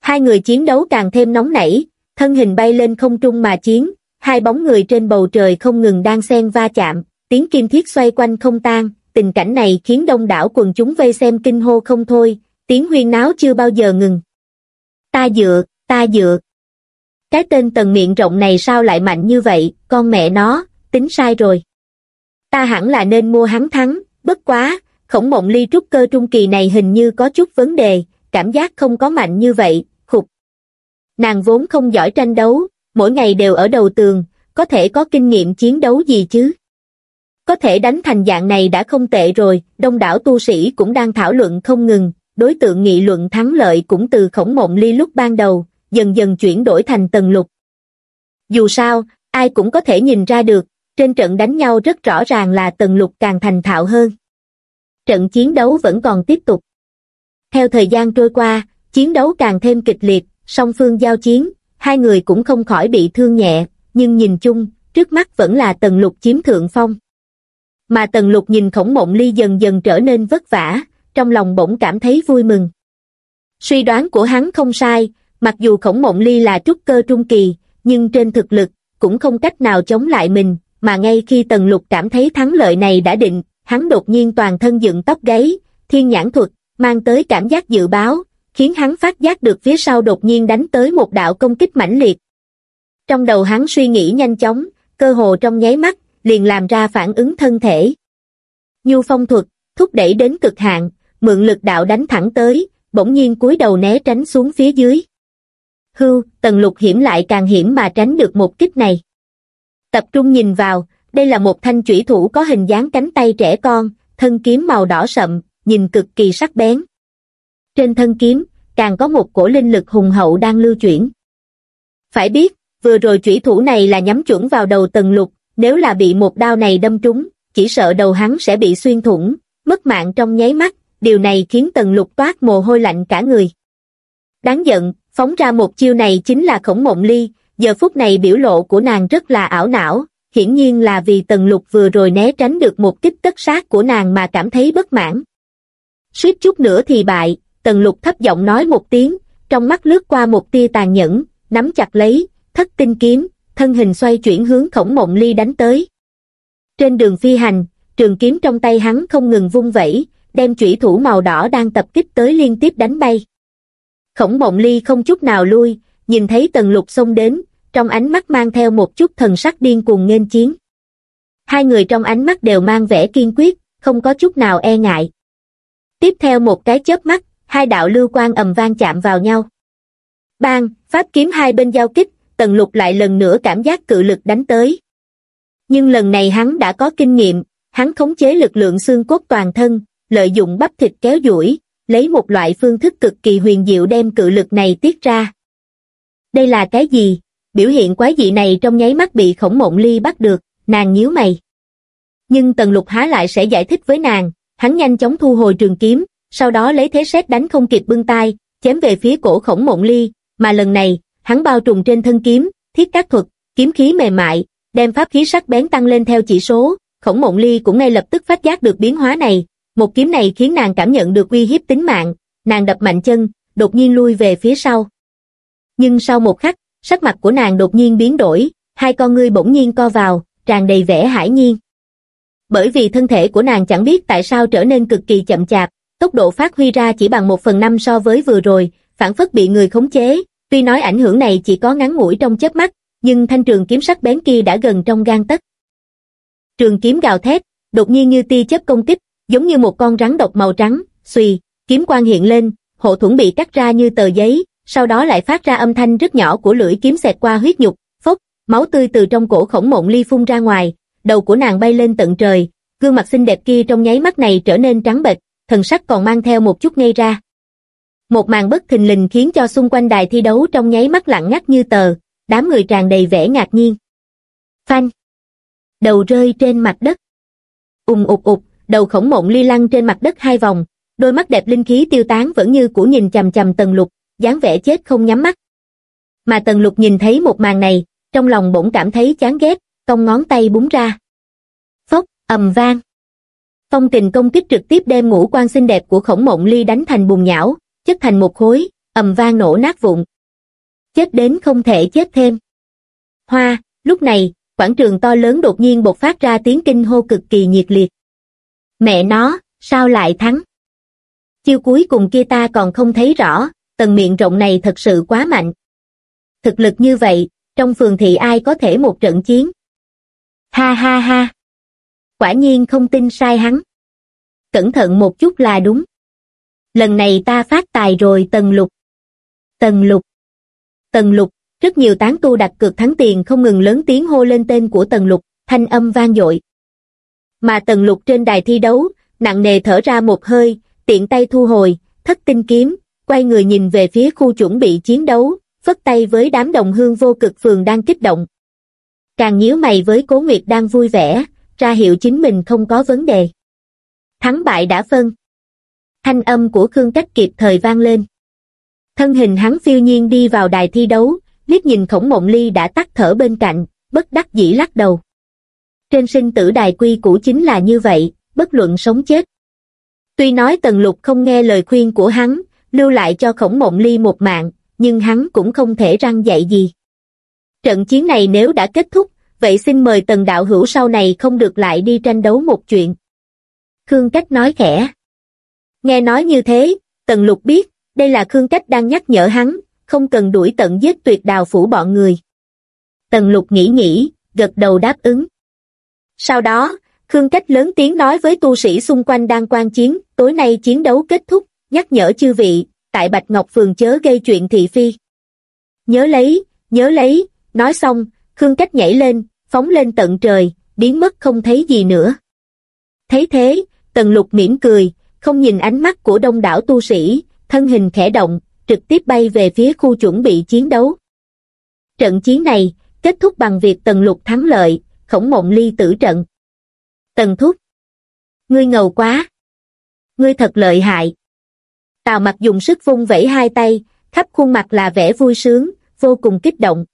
[SPEAKER 1] Hai người chiến đấu càng thêm nóng nảy, thân hình bay lên không trung mà chiến, hai bóng người trên bầu trời không ngừng đang xen va chạm, tiếng kim thiết xoay quanh không tan, tình cảnh này khiến đông đảo quần chúng vây xem kinh hô không thôi, tiếng huyên náo chưa bao giờ ngừng. Ta dựa, ta dựa. Cái tên tần miệng rộng này sao lại mạnh như vậy, con mẹ nó, tính sai rồi. Ta hẳn là nên mua hắn thắng, bất quá, khổng mộng ly trúc cơ trung kỳ này hình như có chút vấn đề, cảm giác không có mạnh như vậy, khục. Nàng vốn không giỏi tranh đấu, mỗi ngày đều ở đầu tường, có thể có kinh nghiệm chiến đấu gì chứ? Có thể đánh thành dạng này đã không tệ rồi, đông đảo tu sĩ cũng đang thảo luận không ngừng, đối tượng nghị luận thắng lợi cũng từ khổng mộng ly lúc ban đầu, dần dần chuyển đổi thành tần lục. Dù sao, ai cũng có thể nhìn ra được, trên trận đánh nhau rất rõ ràng là tần lục càng thành thạo hơn. Trận chiến đấu vẫn còn tiếp tục. Theo thời gian trôi qua, chiến đấu càng thêm kịch liệt, song phương giao chiến, hai người cũng không khỏi bị thương nhẹ, nhưng nhìn chung, trước mắt vẫn là tần lục chiếm thượng phong. Mà tần lục nhìn khổng mộng ly dần dần trở nên vất vả, trong lòng bỗng cảm thấy vui mừng. Suy đoán của hắn không sai, mặc dù khổng mộng ly là trúc cơ trung kỳ, nhưng trên thực lực, cũng không cách nào chống lại mình, mà ngay khi tần lục cảm thấy thắng lợi này đã định, hắn đột nhiên toàn thân dựng tóc gáy, thiên nhãn thuật, mang tới cảm giác dự báo, khiến hắn phát giác được phía sau đột nhiên đánh tới một đạo công kích mãnh liệt. Trong đầu hắn suy nghĩ nhanh chóng, cơ hồ trong nháy mắt, liền làm ra phản ứng thân thể. Nhu phong thuật, thúc đẩy đến cực hạn, mượn lực đạo đánh thẳng tới, bỗng nhiên cúi đầu né tránh xuống phía dưới. Hưu, tần lục hiểm lại càng hiểm mà tránh được một kích này. Tập trung nhìn vào, đây là một thanh chủy thủ có hình dáng cánh tay trẻ con, thân kiếm màu đỏ sậm, nhìn cực kỳ sắc bén. Trên thân kiếm, càng có một cổ linh lực hùng hậu đang lưu chuyển. Phải biết, vừa rồi chủy thủ này là nhắm chuẩn vào đầu tần lục, nếu là bị một đao này đâm trúng, chỉ sợ đầu hắn sẽ bị xuyên thủng, mất mạng trong nháy mắt, điều này khiến tần lục toát mồ hôi lạnh cả người. Đáng giận, phóng ra một chiêu này chính là khổng mộng ly, giờ phút này biểu lộ của nàng rất là ảo não, hiển nhiên là vì tần lục vừa rồi né tránh được một kích tất sát của nàng mà cảm thấy bất mãn. Suýt chút nữa thì bại, tần lục thấp giọng nói một tiếng, trong mắt lướt qua một tia tàn nhẫn, nắm chặt lấy, thất tinh kiếm, thân hình xoay chuyển hướng khổng mộng ly đánh tới. Trên đường phi hành, trường kiếm trong tay hắn không ngừng vung vẩy, đem chủy thủ màu đỏ đang tập kích tới liên tiếp đánh bay. Khổng mộng ly không chút nào lui, nhìn thấy tần lục xông đến, trong ánh mắt mang theo một chút thần sắc điên cuồng nghênh chiến. Hai người trong ánh mắt đều mang vẻ kiên quyết, không có chút nào e ngại. Tiếp theo một cái chớp mắt, hai đạo lưu quan ầm vang chạm vào nhau. Bang, pháp kiếm hai bên giao kích, tần lục lại lần nữa cảm giác cự lực đánh tới. Nhưng lần này hắn đã có kinh nghiệm, hắn khống chế lực lượng xương cốt toàn thân, lợi dụng bắp thịt kéo duỗi, lấy một loại phương thức cực kỳ huyền diệu đem cự lực này tiết ra. Đây là cái gì? Biểu hiện quái dị này trong nháy mắt bị khổng mộng ly bắt được, nàng nhíu mày. Nhưng Tần Lục há lại sẽ giải thích với nàng, hắn nhanh chóng thu hồi trường kiếm, sau đó lấy thế xét đánh không kịp bưng tay, chém về phía cổ khổng mộng ly, mà lần này, hắn bao trùm trên thân kiếm, thiết các thuật, kiếm khí mềm mại, đem pháp khí sắc bén tăng lên theo chỉ số, khổng mộng ly cũng ngay lập tức phát giác được biến hóa này, một kiếm này khiến nàng cảm nhận được uy hiếp tính mạng, nàng đập mạnh chân, đột nhiên lui về phía sau. Nhưng sau một khắc, sắc mặt của nàng đột nhiên biến đổi, hai con ngươi bỗng nhiên co vào, tràn đầy vẻ hải nhiên. Bởi vì thân thể của nàng chẳng biết tại sao trở nên cực kỳ chậm chạp, tốc độ phát huy ra chỉ bằng một phần năm so với vừa rồi, phản phất bị người khống chế, tuy nói ảnh hưởng này chỉ có ngắn ngủi trong chớp mắt, nhưng thanh trường kiếm sắc bén kia đã gần trong gan tất. Trường kiếm gào thét, đột nhiên như tia chớp công kích, giống như một con rắn độc màu trắng, xùy, kiếm quang hiện lên, hộ thuẫn bị cắt ra như tờ giấy, sau đó lại phát ra âm thanh rất nhỏ của lưỡi kiếm xẹt qua huyết nhục, phốc, máu tươi từ trong cổ khổng mộng ly phun ra ngoài, đầu của nàng bay lên tận trời, gương mặt xinh đẹp kia trong nháy mắt này trở nên trắng bệch, thần sắc còn mang theo một chút ngây ra. Một màn bất thình lình khiến cho xung quanh đài thi đấu trong nháy mắt lặng ngắt như tờ, đám người tràn đầy vẻ ngạc nhiên. Phanh! Đầu rơi trên mặt đất. Ùng ụt ụt, đầu khổng mộng ly lăn trên mặt đất hai vòng, đôi mắt đẹp linh khí tiêu tán vẫn như của nhìn chầm chầm tần lục, dáng vẻ chết không nhắm mắt. Mà tần lục nhìn thấy một màn này, trong lòng bỗng cảm thấy chán ghét, cong ngón tay búng ra. Phốc, ầm vang. Phong tình công kích trực tiếp đem ngũ quan xinh đẹp của khổng mộng ly đánh thành bùn nhão, chất thành một khối, ầm vang nổ nát vụn. Chết đến không thể chết thêm. Hoa, lúc này, quảng trường to lớn đột nhiên bộc phát ra tiếng kinh hô cực kỳ nhiệt liệt. Mẹ nó, sao lại thắng? Chiêu cuối cùng kia ta còn không thấy rõ, tầng miệng rộng này thật sự quá mạnh. Thực lực như vậy, trong phường thị ai có thể một trận chiến? Ha ha ha! Quả nhiên không tin sai hắn. Cẩn thận một chút là đúng. Lần này ta phát tài rồi tần lục. Tần lục. Tần lục, rất nhiều tán tu đặt cược thắng tiền không ngừng lớn tiếng hô lên tên của tần lục, thanh âm vang dội. Mà tần lục trên đài thi đấu, nặng nề thở ra một hơi, tiện tay thu hồi, thất tinh kiếm, quay người nhìn về phía khu chuẩn bị chiến đấu, phất tay với đám đồng hương vô cực phường đang kích động. Càng nhíu mày với Cố Nguyệt đang vui vẻ, ra hiệu chính mình không có vấn đề. Thắng bại đã phân. Thanh âm của Khương Cách kịp thời vang lên. Thân hình hắn phiêu nhiên đi vào đài thi đấu, liếc nhìn khổng mộng ly đã tắt thở bên cạnh, bất đắc dĩ lắc đầu. Trên sinh tử đài quy củ chính là như vậy, bất luận sống chết. Tuy nói Tần Lục không nghe lời khuyên của hắn, lưu lại cho khổng mộng ly một mạng, nhưng hắn cũng không thể răng dạy gì. Trận chiến này nếu đã kết thúc, vậy xin mời Tần Đạo Hữu sau này không được lại đi tranh đấu một chuyện. Khương Cách nói khẽ. Nghe nói như thế, Tần Lục biết, đây là Khương Cách đang nhắc nhở hắn, không cần đuổi tận giết tuyệt đào phủ bọn người. Tần Lục nghĩ nghĩ, gật đầu đáp ứng. Sau đó, Khương Cách lớn tiếng nói với tu sĩ xung quanh đang quan chiến, tối nay chiến đấu kết thúc, nhắc nhở chư vị, tại Bạch Ngọc Phường chớ gây chuyện thị phi. Nhớ lấy, nhớ lấy, nói xong, Khương Cách nhảy lên, phóng lên tận trời, biến mất không thấy gì nữa. Thấy thế, Tần Lục mỉm cười, không nhìn ánh mắt của đông đảo tu sĩ, thân hình khẽ động, trực tiếp bay về phía khu chuẩn bị chiến đấu. Trận chiến này, kết thúc bằng việc Tần Lục thắng lợi, khổng mộng ly tử trận. Tần Thúc. Ngươi ngầu quá. Ngươi thật lợi hại. Tào mặt dùng sức vung vẫy hai tay, khắp khuôn mặt là vẻ vui sướng, vô cùng kích động.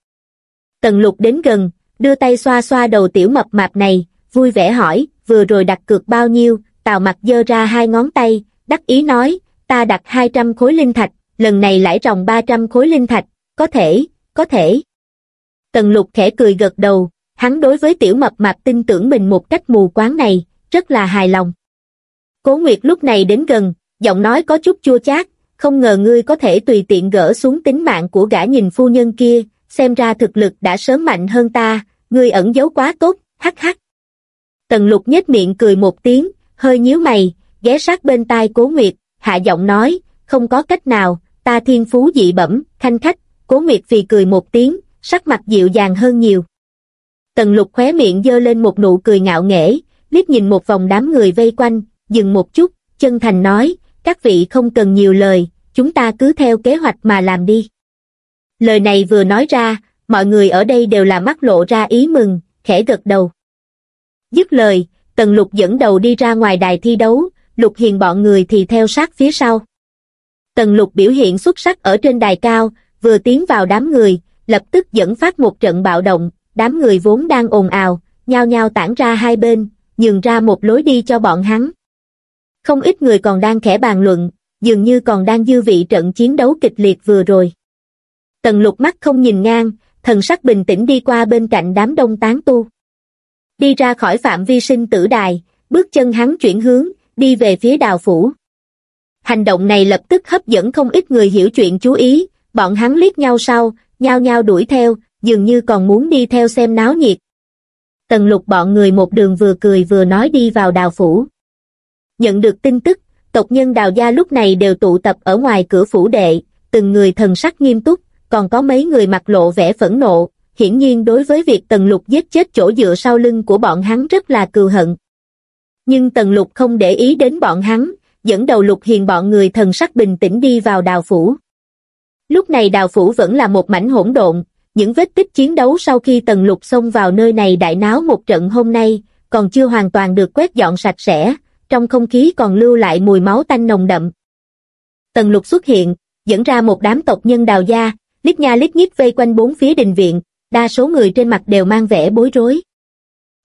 [SPEAKER 1] Tần lục đến gần, đưa tay xoa xoa đầu tiểu mập mạp này, vui vẻ hỏi, vừa rồi đặt cược bao nhiêu, tào mặt dơ ra hai ngón tay, đắc ý nói, ta đặt 200 khối linh thạch, lần này lãi ròng 300 khối linh thạch, có thể, có thể. Tần lục khẽ cười gật đầu, hắn đối với tiểu mập mạp tin tưởng mình một cách mù quáng này, rất là hài lòng. Cố Nguyệt lúc này đến gần, giọng nói có chút chua chát, không ngờ ngươi có thể tùy tiện gỡ xuống tính mạng của gã nhìn phu nhân kia, xem ra thực lực đã sớm mạnh hơn ta, ngươi ẩn giấu quá tốt, hắc hắc. Tần lục nhếch miệng cười một tiếng, hơi nhíu mày, ghé sát bên tai cố nguyệt, hạ giọng nói, không có cách nào, ta thiên phú dị bẩm, khanh khách, cố nguyệt vì cười một tiếng, sắc mặt dịu dàng hơn nhiều. Tần lục khóe miệng dơ lên một nụ cười ngạo nghễ, liếc nhìn một vòng đám người vây quanh, dừng một chút, chân thành nói, các vị không cần nhiều lời, chúng ta cứ theo kế hoạch mà làm đi. Lời này vừa nói ra, mọi người ở đây đều là mắt lộ ra ý mừng, khẽ gật đầu. Dứt lời, Tần Lục dẫn đầu đi ra ngoài đài thi đấu, Lục Hiền bọn người thì theo sát phía sau. Tần Lục biểu hiện xuất sắc ở trên đài cao, vừa tiến vào đám người, lập tức dẫn phát một trận bạo động, đám người vốn đang ồn ào, nhao nhao tản ra hai bên, nhường ra một lối đi cho bọn hắn. Không ít người còn đang khẽ bàn luận, dường như còn đang dư vị trận chiến đấu kịch liệt vừa rồi. Tần lục mắt không nhìn ngang, thần sắc bình tĩnh đi qua bên cạnh đám đông tán tu. Đi ra khỏi phạm vi sinh tử đài, bước chân hắn chuyển hướng, đi về phía đào phủ. Hành động này lập tức hấp dẫn không ít người hiểu chuyện chú ý, bọn hắn liếc nhau sau, nhao nhao đuổi theo, dường như còn muốn đi theo xem náo nhiệt. Tần lục bọn người một đường vừa cười vừa nói đi vào đào phủ. Nhận được tin tức, tộc nhân đào gia lúc này đều tụ tập ở ngoài cửa phủ đệ, từng người thần sắc nghiêm túc, còn có mấy người mặt lộ vẻ phẫn nộ, hiển nhiên đối với việc Tần Lục giết chết chỗ dựa sau lưng của bọn hắn rất là cừu hận. Nhưng Tần Lục không để ý đến bọn hắn, dẫn đầu Lục Hiền bọn người thần sắc bình tĩnh đi vào đào phủ. Lúc này đào phủ vẫn là một mảnh hỗn độn, những vết tích chiến đấu sau khi Tần Lục xông vào nơi này đại náo một trận hôm nay, còn chưa hoàn toàn được quét dọn sạch sẽ, trong không khí còn lưu lại mùi máu tanh nồng đậm. Tần Lục xuất hiện, dẫn ra một đám tộc nhân đào gia, lít nha lít nhít vây quanh bốn phía đình viện, đa số người trên mặt đều mang vẻ bối rối.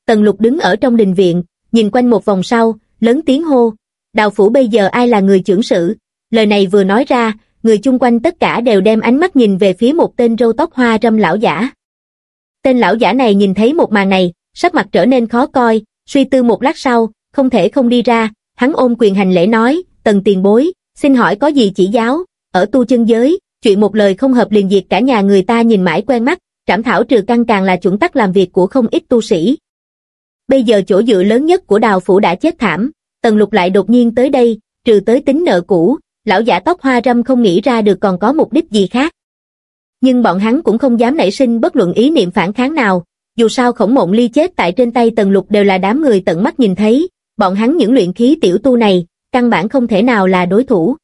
[SPEAKER 1] Tần Lục đứng ở trong đình viện, nhìn quanh một vòng sau, lớn tiếng hô, đào phủ bây giờ ai là người trưởng sự, lời này vừa nói ra, người chung quanh tất cả đều đem ánh mắt nhìn về phía một tên râu tóc hoa râm lão giả. Tên lão giả này nhìn thấy một màn này, sắc mặt trở nên khó coi, suy tư một lát sau, không thể không đi ra, hắn ôm quyền hành lễ nói, tần tiền bối, xin hỏi có gì chỉ giáo, ở tu chân giới, chuyện một lời không hợp liền diệt cả nhà người ta nhìn mãi quen mắt, trảm thảo trừ căn càng là chuẩn tắc làm việc của không ít tu sĩ. Bây giờ chỗ dựa lớn nhất của đào phủ đã chết thảm, tần lục lại đột nhiên tới đây, trừ tới tính nợ cũ, lão giả tóc hoa râm không nghĩ ra được còn có mục đích gì khác. Nhưng bọn hắn cũng không dám nảy sinh bất luận ý niệm phản kháng nào, dù sao khổng mộng ly chết tại trên tay tần lục đều là đám người tận mắt nhìn thấy, bọn hắn những luyện khí tiểu tu này, căn bản không thể nào là đối thủ.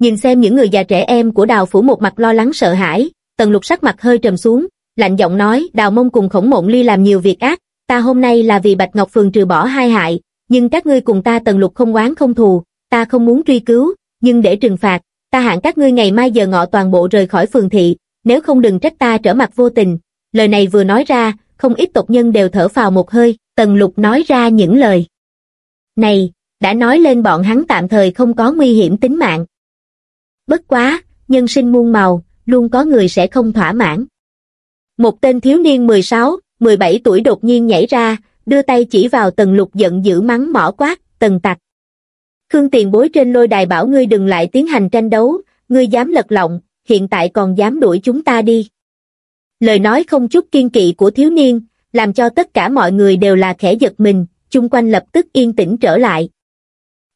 [SPEAKER 1] Nhìn xem những người già trẻ em của đào phủ một mặt lo lắng sợ hãi, tần lục sắc mặt hơi trầm xuống, lạnh giọng nói đào mông cùng khổng mộng ly làm nhiều việc ác, ta hôm nay là vì Bạch Ngọc Phường trừ bỏ hai hại, nhưng các ngươi cùng ta tần lục không oán không thù, ta không muốn truy cứu, nhưng để trừng phạt, ta hạn các ngươi ngày mai giờ ngọ toàn bộ rời khỏi phường thị, nếu không đừng trách ta trở mặt vô tình. Lời này vừa nói ra, không ít tộc nhân đều thở phào một hơi, tần lục nói ra những lời. Này, đã nói lên bọn hắn tạm thời không có nguy hiểm tính mạng. Bất quá, nhân sinh muôn màu, luôn có người sẽ không thỏa mãn. Một tên thiếu niên 16, 17 tuổi đột nhiên nhảy ra, đưa tay chỉ vào tần lục giận dữ mắng mỏ quát, tần tặc. Khương tiền bối trên lôi đài bảo ngươi đừng lại tiến hành tranh đấu, ngươi dám lật lọng, hiện tại còn dám đuổi chúng ta đi. Lời nói không chút kiên kỵ của thiếu niên, làm cho tất cả mọi người đều là khẽ giật mình, chung quanh lập tức yên tĩnh trở lại.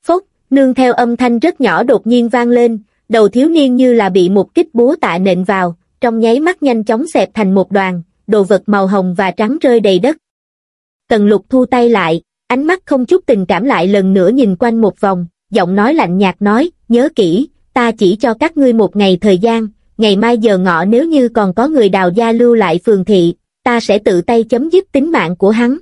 [SPEAKER 1] Phốc, nương theo âm thanh rất nhỏ đột nhiên vang lên, đầu thiếu niên như là bị một kích búa tạ nện vào, trong nháy mắt nhanh chóng xẹp thành một đoàn, đồ vật màu hồng và trắng rơi đầy đất. Tần lục thu tay lại, ánh mắt không chút tình cảm lại lần nữa nhìn quanh một vòng, giọng nói lạnh nhạt nói, nhớ kỹ, ta chỉ cho các ngươi một ngày thời gian, ngày mai giờ ngọ nếu như còn có người đào gia lưu lại phường thị, ta sẽ tự tay chấm dứt tính mạng của hắn.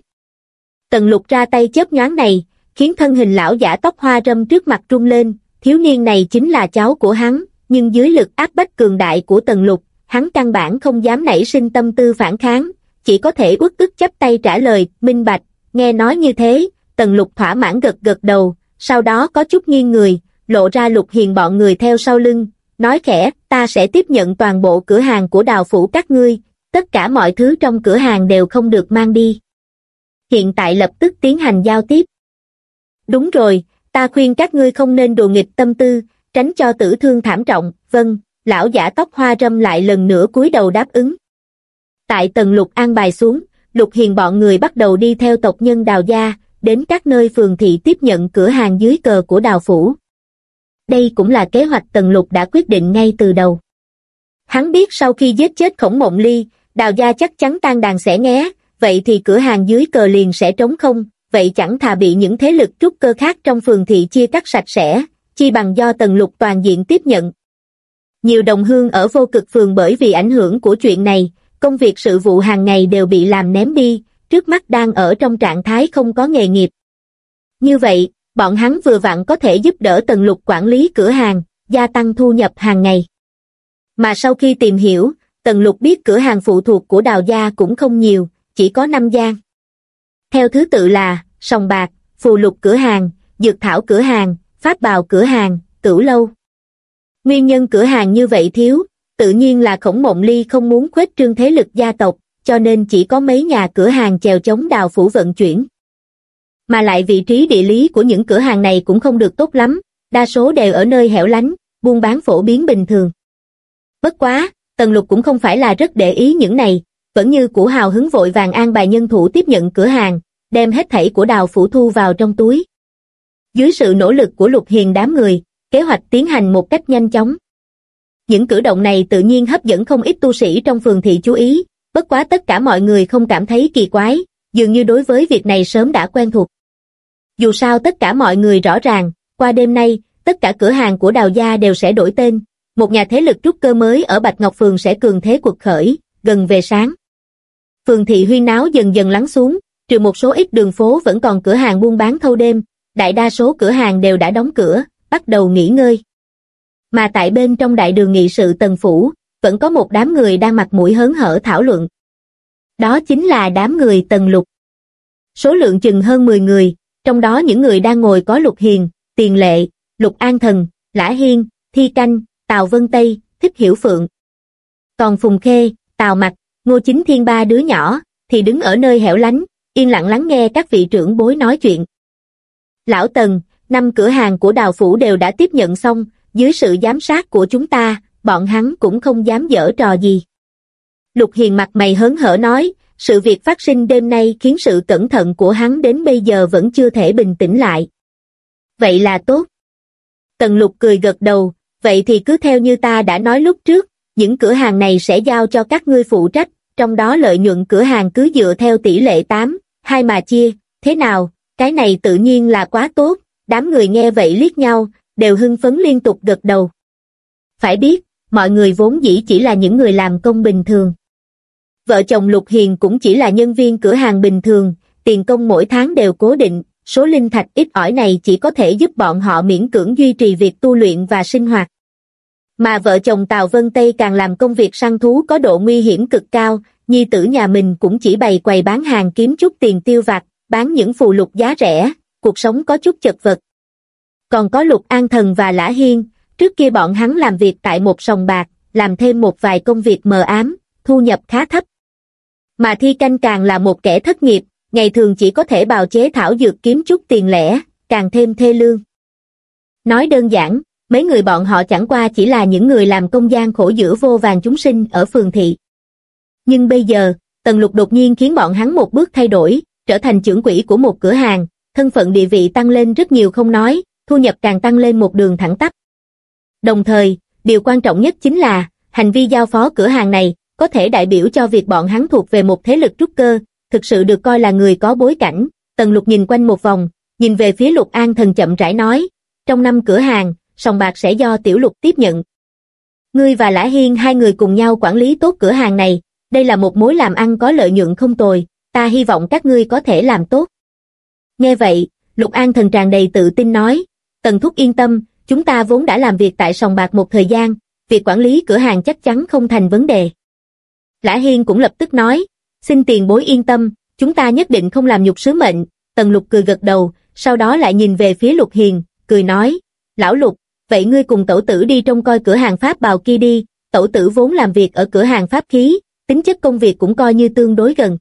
[SPEAKER 1] Tần lục ra tay chớp nhoáng này, khiến thân hình lão giả tóc hoa râm trước mặt trung lên, thiếu niên này chính là cháu của hắn, nhưng dưới lực áp bách cường đại của tần lục, hắn căn bản không dám nảy sinh tâm tư phản kháng, chỉ có thể uất ức chấp tay trả lời, minh bạch, nghe nói như thế, tần lục thỏa mãn gật gật đầu, sau đó có chút nghiêng người, lộ ra lục hiền bọn người theo sau lưng, nói khẽ, ta sẽ tiếp nhận toàn bộ cửa hàng của đào phủ các ngươi, tất cả mọi thứ trong cửa hàng đều không được mang đi. Hiện tại lập tức tiến hành giao tiếp. Đúng rồi, ta khuyên các ngươi không nên đùa nghịch tâm tư, tránh cho tử thương thảm trọng, vâng, lão giả tóc hoa râm lại lần nữa cúi đầu đáp ứng. Tại tầng lục an bài xuống, lục hiền bọn người bắt đầu đi theo tộc nhân đào gia, đến các nơi phường thị tiếp nhận cửa hàng dưới cờ của đào phủ. Đây cũng là kế hoạch tần lục đã quyết định ngay từ đầu. Hắn biết sau khi giết chết khổng mộng ly, đào gia chắc chắn tan đàn sẽ nghe, vậy thì cửa hàng dưới cờ liền sẽ trống không, vậy chẳng thà bị những thế lực trúc cơ khác trong phường thị chia cắt sạch sẽ, chi bằng do tần lục toàn diện tiếp nhận. Nhiều đồng hương ở vô cực phường bởi vì ảnh hưởng của chuyện này, công việc sự vụ hàng ngày đều bị làm ném đi, trước mắt đang ở trong trạng thái không có nghề nghiệp. Như vậy, bọn hắn vừa vặn có thể giúp đỡ Tần Lục quản lý cửa hàng, gia tăng thu nhập hàng ngày. Mà sau khi tìm hiểu, Tần Lục biết cửa hàng phụ thuộc của Đào Gia cũng không nhiều, chỉ có 5 gian. Theo thứ tự là, sòng bạc, phù lục cửa hàng, dược thảo cửa hàng, pháp bào cửa hàng, cửu lâu. Nguyên nhân cửa hàng như vậy thiếu, tự nhiên là khổng mộng ly không muốn khuếch trương thế lực gia tộc, cho nên chỉ có mấy nhà cửa hàng chèo chống đào phủ vận chuyển. Mà lại vị trí địa lý của những cửa hàng này cũng không được tốt lắm, đa số đều ở nơi hẻo lánh, buôn bán phổ biến bình thường. Bất quá, Tần Lục cũng không phải là rất để ý những này, vẫn như củ hào hứng vội vàng an bài nhân thủ tiếp nhận cửa hàng, đem hết thảy của đào phủ thu vào trong túi. Dưới sự nỗ lực của Lục Hiền đám người, kế hoạch tiến hành một cách nhanh chóng. Những cử động này tự nhiên hấp dẫn không ít tu sĩ trong phường thị chú ý, bất quá tất cả mọi người không cảm thấy kỳ quái, dường như đối với việc này sớm đã quen thuộc. Dù sao tất cả mọi người rõ ràng, qua đêm nay, tất cả cửa hàng của đào gia đều sẽ đổi tên, một nhà thế lực trúc cơ mới ở Bạch Ngọc Phường sẽ cường thế cuộc khởi, gần về sáng. Phường thị huyên náo dần dần lắng xuống, trừ một số ít đường phố vẫn còn cửa hàng buôn bán thâu đêm, đại đa số cửa hàng đều đã đóng cửa, bắt đầu nghỉ ngơi. Mà tại bên trong đại đường nghị sự Tần Phủ, vẫn có một đám người đang mặt mũi hớn hở thảo luận. Đó chính là đám người Tần Lục. Số lượng chừng hơn 10 người, trong đó những người đang ngồi có Lục Hiền, Tiền Lệ, Lục An Thần, Lã Hiên, Thi Canh, Tào Vân Tây, Thích Hiểu Phượng. Còn Phùng Khê, Tào Mặc, Ngô Chính Thiên ba đứa nhỏ, thì đứng ở nơi hẻo lánh, yên lặng lắng nghe các vị trưởng bối nói chuyện. Lão Tần, năm cửa hàng của đào phủ đều đã tiếp nhận xong, dưới sự giám sát của chúng ta, bọn hắn cũng không dám dở trò gì. Lục Hiền mặt mày hớn hở nói, sự việc phát sinh đêm nay khiến sự cẩn thận của hắn đến bây giờ vẫn chưa thể bình tĩnh lại. Vậy là tốt. Tần Lục cười gật đầu, vậy thì cứ theo như ta đã nói lúc trước, những cửa hàng này sẽ giao cho các ngươi phụ trách, trong đó lợi nhuận cửa hàng cứ dựa theo tỷ lệ 8, hai mà chia, thế nào, cái này tự nhiên là quá tốt, đám người nghe vậy liếc nhau, đều hưng phấn liên tục gật đầu. Phải biết, mọi người vốn dĩ chỉ là những người làm công bình thường. Vợ chồng Lục Hiền cũng chỉ là nhân viên cửa hàng bình thường, tiền công mỗi tháng đều cố định, số linh thạch ít ỏi này chỉ có thể giúp bọn họ miễn cưỡng duy trì việc tu luyện và sinh hoạt. Mà vợ chồng Tào Vân Tây càng làm công việc săn thú có độ nguy hiểm cực cao, nhi tử nhà mình cũng chỉ bày quầy bán hàng kiếm chút tiền tiêu vặt, bán những phù lục giá rẻ, cuộc sống có chút chật vật. Còn có Lục An Thần và Lã Hiên, trước kia bọn hắn làm việc tại một sòng bạc, làm thêm một vài công việc mờ ám, thu nhập khá thấp. Mà Thi Canh càng là một kẻ thất nghiệp, ngày thường chỉ có thể bào chế thảo dược kiếm chút tiền lẻ, càng thêm thê lương. Nói đơn giản, mấy người bọn họ chẳng qua chỉ là những người làm công gian khổ giữa vô vàng chúng sinh ở phường thị. Nhưng bây giờ, Tần Lục đột nhiên khiến bọn hắn một bước thay đổi, trở thành trưởng quỹ của một cửa hàng, thân phận địa vị tăng lên rất nhiều không nói, thu nhập càng tăng lên một đường thẳng tắp. Đồng thời, điều quan trọng nhất chính là, hành vi giao phó cửa hàng này, có thể đại biểu cho việc bọn hắn thuộc về một thế lực trúc cơ, thực sự được coi là người có bối cảnh. Tần lục nhìn quanh một vòng, nhìn về phía lục an thần chậm rãi nói, trong năm cửa hàng, sòng bạc sẽ do tiểu lục tiếp nhận. Ngươi và Lã Hiên hai người cùng nhau quản lý tốt cửa hàng này, đây là một mối làm ăn có lợi nhuận không tồi, ta hy vọng các ngươi có thể làm tốt. Nghe vậy, Lục An thần tràn đầy tự tin nói, Tần Thúc yên tâm, chúng ta vốn đã làm việc tại sòng bạc một thời gian, việc quản lý cửa hàng chắc chắn không thành vấn đề. Lã Hiên cũng lập tức nói, xin tiền bối yên tâm, chúng ta nhất định không làm nhục sứ mệnh, Tần Lục cười gật đầu, sau đó lại nhìn về phía Lục Hiền, cười nói, lão Lục, vậy ngươi cùng tẩu tử đi trông coi cửa hàng pháp bào kia đi, tẩu tử vốn làm việc ở cửa hàng pháp khí, tính chất công việc cũng coi như tương đối gần.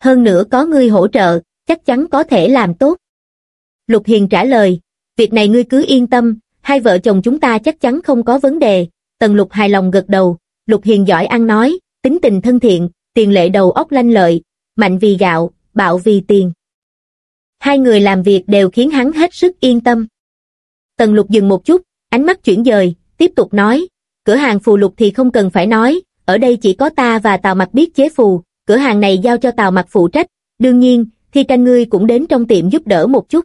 [SPEAKER 1] Hơn nữa có ngươi hỗ trợ, chắc chắn có thể làm tốt. Lục Hiền trả lời, việc này ngươi cứ yên tâm, hai vợ chồng chúng ta chắc chắn không có vấn đề. Tần Lục hài lòng gật đầu, Lục Hiền giỏi ăn nói, tính tình thân thiện, tiền lệ đầu óc lanh lợi, mạnh vì gạo, bạo vì tiền. Hai người làm việc đều khiến hắn hết sức yên tâm. Tần Lục dừng một chút, ánh mắt chuyển dời, tiếp tục nói, cửa hàng phù lục thì không cần phải nói, ở đây chỉ có ta và Tào Mặc biết chế phù, cửa hàng này giao cho Tào Mặc phụ trách, đương nhiên, thi tranh ngươi cũng đến trong tiệm giúp đỡ một chút.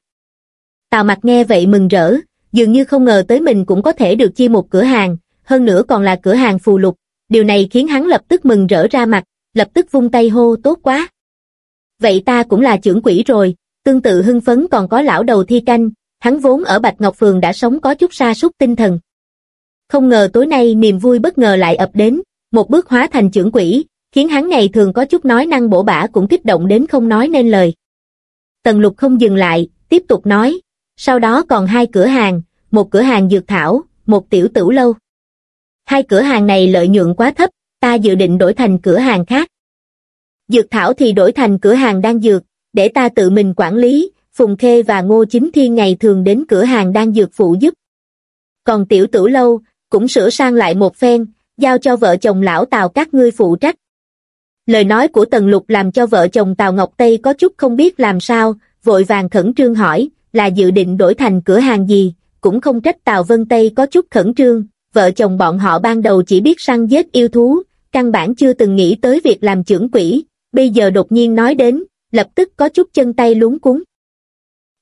[SPEAKER 1] Tào Mặc nghe vậy mừng rỡ, dường như không ngờ tới mình cũng có thể được chia một cửa hàng, hơn nữa còn là cửa hàng phù lục, điều này khiến hắn lập tức mừng rỡ ra mặt, lập tức vung tay hô tốt quá. Vậy ta cũng là trưởng quỷ rồi, tương tự hưng phấn còn có lão đầu thi canh, hắn vốn ở Bạch Ngọc Phường đã sống có chút sa sút tinh thần. Không ngờ tối nay niềm vui bất ngờ lại ập đến, một bước hóa thành trưởng quỷ, khiến hắn ngày thường có chút nói năng bổ bả cũng kích động đến không nói nên lời. Tần lục không dừng lại, tiếp tục nói, sau đó còn hai cửa hàng, một cửa hàng dược thảo, một tiểu tửu lâu. Hai cửa hàng này lợi nhuận quá thấp, ta dự định đổi thành cửa hàng khác. Dược thảo thì đổi thành cửa hàng đang dược, để ta tự mình quản lý, Phùng Khê và Ngô Chính Thiên ngày thường đến cửa hàng đang dược phụ giúp. Còn tiểu tử lâu, cũng sửa sang lại một phen, giao cho vợ chồng lão Tào các ngươi phụ trách. Lời nói của Tần Lục làm cho vợ chồng Tào Ngọc Tây có chút không biết làm sao, vội vàng khẩn trương hỏi, là dự định đổi thành cửa hàng gì, cũng không trách Tào Vân Tây có chút khẩn trương, vợ chồng bọn họ ban đầu chỉ biết săn giết yêu thú, căn bản chưa từng nghĩ tới việc làm trưởng quỷ, bây giờ đột nhiên nói đến, lập tức có chút chân tay luống cuốn.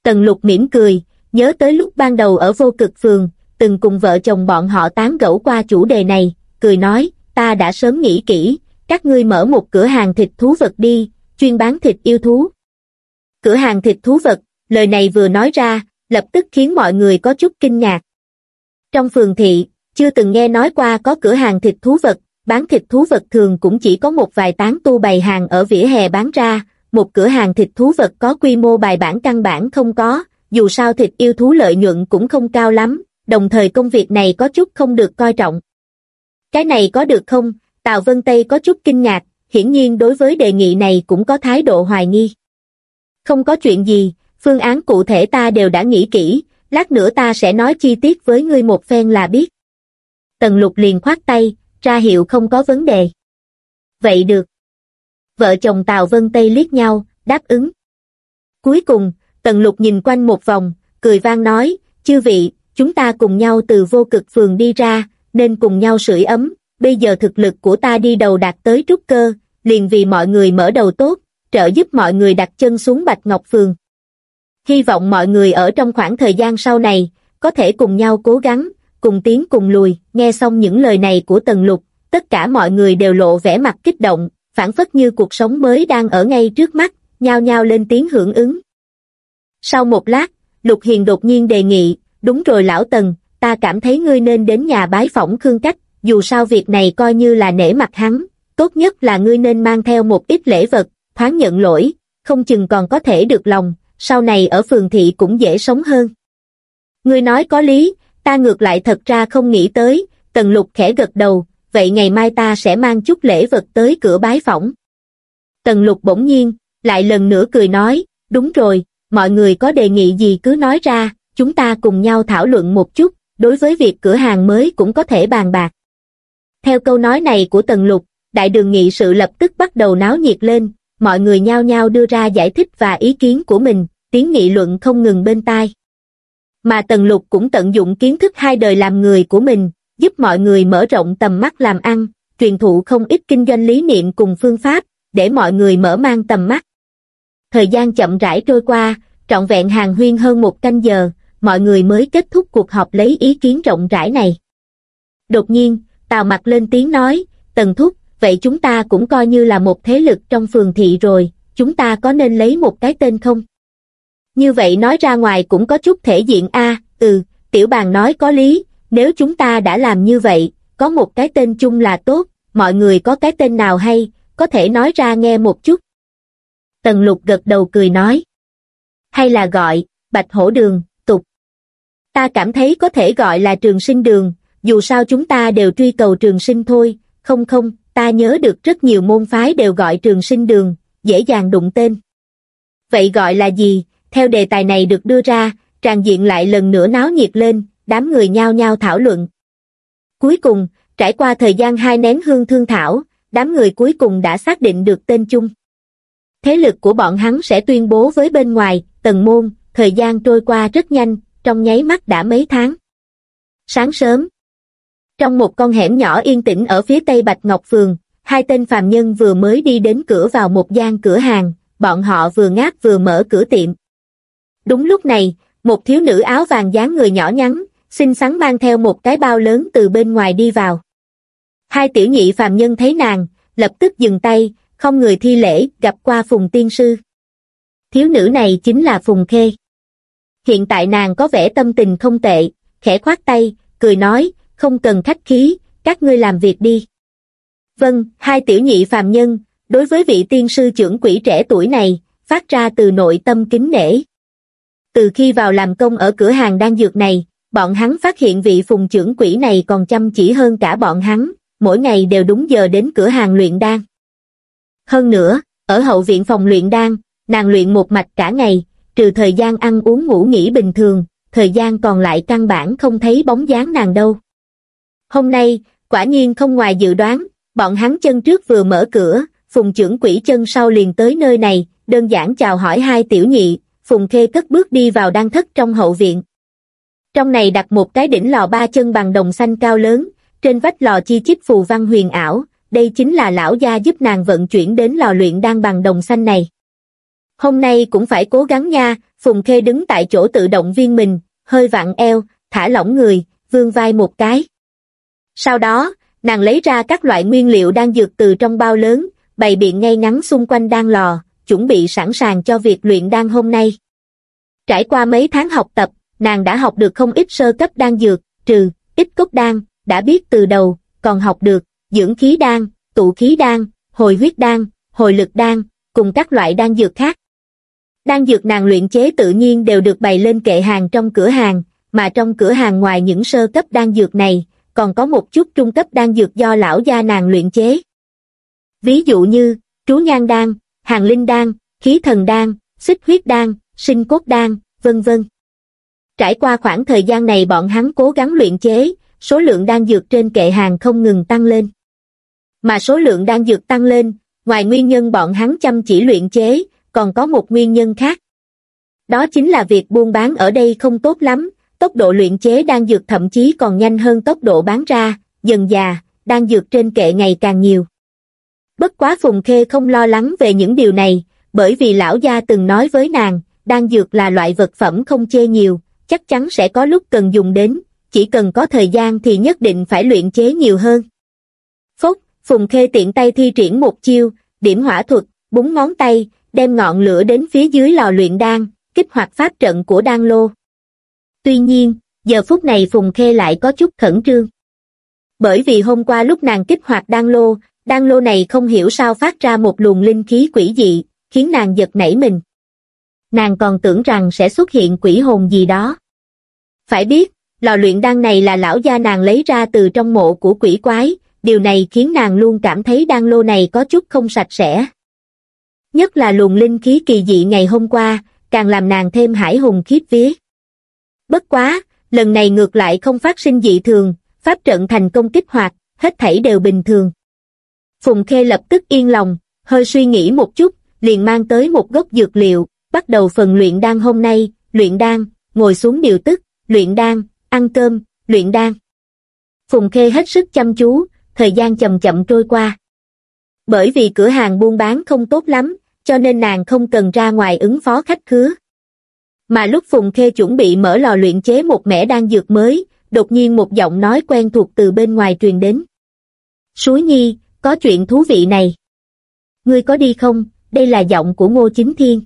[SPEAKER 1] Tần lục mỉm cười, nhớ tới lúc ban đầu ở vô cực phường, từng cùng vợ chồng bọn họ tán gẫu qua chủ đề này, cười nói, ta đã sớm nghĩ kỹ, các ngươi mở một cửa hàng thịt thú vật đi, chuyên bán thịt yêu thú. Cửa hàng thịt thú vật, lời này vừa nói ra, lập tức khiến mọi người có chút kinh ngạc. Trong phường thị, chưa từng nghe nói qua có cửa hàng thịt thú vật, bán thịt thú vật thường cũng chỉ có một vài tán tu bày hàng ở vỉa hè bán ra, một cửa hàng thịt thú vật có quy mô bài bản căn bản không có, dù sao thịt yêu thú lợi nhuận cũng không cao lắm, đồng thời công việc này có chút không được coi trọng. Cái này có được không? Tào Vân Tây có chút kinh ngạc, hiển nhiên đối với đề nghị này cũng có thái độ hoài nghi. Không có chuyện gì, phương án cụ thể ta đều đã nghĩ kỹ, lát nữa ta sẽ nói chi tiết với ngươi một phen là biết. Tần lục liền khoát tay, ra hiệu không có vấn đề. Vậy được. Vợ chồng Tào Vân Tây liếc nhau, đáp ứng. Cuối cùng, Tần lục nhìn quanh một vòng, cười vang nói, chư vị, chúng ta cùng nhau từ vô cực phường đi ra, nên cùng nhau sưởi ấm, bây giờ thực lực của ta đi đầu đạt tới trúc cơ, liền vì mọi người mở đầu tốt, trợ giúp mọi người đặt chân xuống Bạch Ngọc Phường. Hy vọng mọi người ở trong khoảng thời gian sau này, có thể cùng nhau cố gắng, cùng tiến cùng lùi, nghe xong những lời này của Tần Lục, tất cả mọi người đều lộ vẻ mặt kích động, phản phất như cuộc sống mới đang ở ngay trước mắt, nhao nhao lên tiếng hưởng ứng. Sau một lát, Lục Hiền đột nhiên đề nghị, đúng rồi lão Tần, ta cảm thấy ngươi nên đến nhà bái phỏng Khương Cách, dù sao việc này coi như là nể mặt hắn, tốt nhất là ngươi nên mang theo một ít lễ vật, thoáng nhận lỗi, không chừng còn có thể được lòng, sau này ở phường thị cũng dễ sống hơn. Ngươi nói có lý, ta ngược lại thật ra không nghĩ tới, tần lục khẽ gật đầu, vậy ngày mai ta sẽ mang chút lễ vật tới cửa bái phỏng. Tần lục bỗng nhiên, lại lần nữa cười nói, đúng rồi, mọi người có đề nghị gì cứ nói ra, chúng ta cùng nhau thảo luận một chút, đối với việc cửa hàng mới cũng có thể bàn bạc. Theo câu nói này của Tần Lục, đại đường nghị sự lập tức bắt đầu náo nhiệt lên, mọi người nhao nhao đưa ra giải thích và ý kiến của mình, tiếng nghị luận không ngừng bên tai. Mà Tần Lục cũng tận dụng kiến thức hai đời làm người của mình, giúp mọi người mở rộng tầm mắt làm ăn, truyền thụ không ít kinh doanh lý niệm cùng phương pháp, để mọi người mở mang tầm mắt. Thời gian chậm rãi trôi qua, trọn vẹn hàng huyên hơn một canh giờ, mọi người mới kết thúc cuộc họp lấy ý kiến rộng rãi này. Đột nhiên, Tào mặt lên tiếng nói, Tần Thúc, vậy chúng ta cũng coi như là một thế lực trong phường thị rồi, chúng ta có nên lấy một cái tên không? Như vậy nói ra ngoài cũng có chút thể diện a ừ, tiểu bàn nói có lý, nếu chúng ta đã làm như vậy, có một cái tên chung là tốt, mọi người có cái tên nào hay, có thể nói ra nghe một chút. Tần lục gật đầu cười nói. Hay là gọi, bạch hổ đường, tục. Ta cảm thấy có thể gọi là trường sinh đường, dù sao chúng ta đều truy cầu trường sinh thôi, không không, ta nhớ được rất nhiều môn phái đều gọi trường sinh đường, dễ dàng đụng tên. Vậy gọi là gì? Theo đề tài này được đưa ra, tràn diện lại lần nữa náo nhiệt lên, đám người nhao nhao thảo luận. Cuối cùng, trải qua thời gian hai nén hương thương thảo, đám người cuối cùng đã xác định được tên chung. Thế lực của bọn hắn sẽ tuyên bố với bên ngoài, tầng môn, thời gian trôi qua rất nhanh, trong nháy mắt đã mấy tháng. Sáng sớm, trong một con hẻm nhỏ yên tĩnh ở phía tây Bạch Ngọc Phường, hai tên phàm nhân vừa mới đi đến cửa vào một gian cửa hàng, bọn họ vừa ngáp vừa mở cửa tiệm. Đúng lúc này, một thiếu nữ áo vàng dáng người nhỏ nhắn, xinh xắn mang theo một cái bao lớn từ bên ngoài đi vào. Hai tiểu nhị phàm nhân thấy nàng, lập tức dừng tay, không người thi lễ, gặp qua phùng tiên sư. thiếu nữ này chính là Phùng Khê. Hiện tại nàng có vẻ tâm tình không tệ, khẽ khoát tay, cười nói, không cần khách khí, các ngươi làm việc đi. Vâng, hai tiểu nhị phàm nhân, đối với vị tiên sư trưởng quỷ trẻ tuổi này, phát ra từ nội tâm kính nể. Từ khi vào làm công ở cửa hàng đan dược này, bọn hắn phát hiện vị phùng trưởng quỷ này còn chăm chỉ hơn cả bọn hắn, mỗi ngày đều đúng giờ đến cửa hàng luyện đan. Hơn nữa, ở hậu viện phòng luyện đan, nàng luyện một mạch cả ngày, trừ thời gian ăn uống ngủ nghỉ bình thường, thời gian còn lại căn bản không thấy bóng dáng nàng đâu. Hôm nay, quả nhiên không ngoài dự đoán, bọn hắn chân trước vừa mở cửa, phùng trưởng quỷ chân sau liền tới nơi này, đơn giản chào hỏi hai tiểu nhị, phùng khê cất bước đi vào đan thất trong hậu viện. Trong này đặt một cái đỉnh lò ba chân bằng đồng xanh cao lớn, trên vách lò chi chít phù văn huyền ảo, đây chính là lão gia giúp nàng vận chuyển đến lò luyện đan bằng đồng xanh này. Hôm nay cũng phải cố gắng nha, Phùng Khê đứng tại chỗ tự động viên mình, hơi vặn eo, thả lỏng người, vươn vai một cái. Sau đó, nàng lấy ra các loại nguyên liệu đang dược từ trong bao lớn, bày biện ngay ngắn xung quanh đan lò, chuẩn bị sẵn sàng cho việc luyện đan hôm nay. Trải qua mấy tháng học tập, nàng đã học được không ít sơ cấp đan dược, trừ, ít cốt đan, đã biết từ đầu, còn học được, dưỡng khí đan, tụ khí đan, hồi huyết đan, hồi lực đan, cùng các loại đan dược khác. Đan dược nàng luyện chế tự nhiên đều được bày lên kệ hàng trong cửa hàng, mà trong cửa hàng ngoài những sơ cấp đan dược này, còn có một chút trung cấp đan dược do lão gia nàng luyện chế. Ví dụ như, trú nhan đan, hàng linh đan, khí thần đan, xích huyết đan, sinh cốt đan, vân vân. Trải qua khoảng thời gian này bọn hắn cố gắng luyện chế, số lượng đan dược trên kệ hàng không ngừng tăng lên. Mà số lượng đan dược tăng lên, ngoài nguyên nhân bọn hắn chăm chỉ luyện chế, còn có một nguyên nhân khác. Đó chính là việc buôn bán ở đây không tốt lắm, tốc độ luyện chế đan dược thậm chí còn nhanh hơn tốc độ bán ra, dần già, đan dược trên kệ ngày càng nhiều. Bất quá Phùng Khê không lo lắng về những điều này, bởi vì lão gia từng nói với nàng, đan dược là loại vật phẩm không chê nhiều, chắc chắn sẽ có lúc cần dùng đến, chỉ cần có thời gian thì nhất định phải luyện chế nhiều hơn. Phúc, Phùng Khê tiện tay thi triển một chiêu, điểm hỏa thuật, búng ngón tay, đem ngọn lửa đến phía dưới lò luyện đan, kích hoạt pháp trận của đan lô. Tuy nhiên, giờ phút này Phùng Khê lại có chút khẩn trương. Bởi vì hôm qua lúc nàng kích hoạt đan lô, đan lô này không hiểu sao phát ra một luồng linh khí quỷ dị, khiến nàng giật nảy mình. Nàng còn tưởng rằng sẽ xuất hiện quỷ hồn gì đó. Phải biết, lò luyện đan này là lão gia nàng lấy ra từ trong mộ của quỷ quái, điều này khiến nàng luôn cảm thấy đan lô này có chút không sạch sẽ. Nhất là luồng linh khí kỳ dị ngày hôm qua, càng làm nàng thêm hải hùng khiếp vía. Bất quá, lần này ngược lại không phát sinh dị thường, pháp trận thành công kích hoạt, hết thảy đều bình thường. Phùng Khê lập tức yên lòng, hơi suy nghĩ một chút, liền mang tới một gốc dược liệu, bắt đầu phần luyện đan hôm nay, luyện đan, ngồi xuống điều tức, luyện đan, ăn cơm, luyện đan. Phùng Khê hết sức chăm chú, thời gian chậm chậm trôi qua. Bởi vì cửa hàng buôn bán không tốt lắm, cho nên nàng không cần ra ngoài ứng phó khách khứa. Mà lúc Phùng Khê chuẩn bị mở lò luyện chế một mẻ đan dược mới, đột nhiên một giọng nói quen thuộc từ bên ngoài truyền đến. Suối Nhi, có chuyện thú vị này. Ngươi có đi không? Đây là giọng của Ngô Chính Thiên.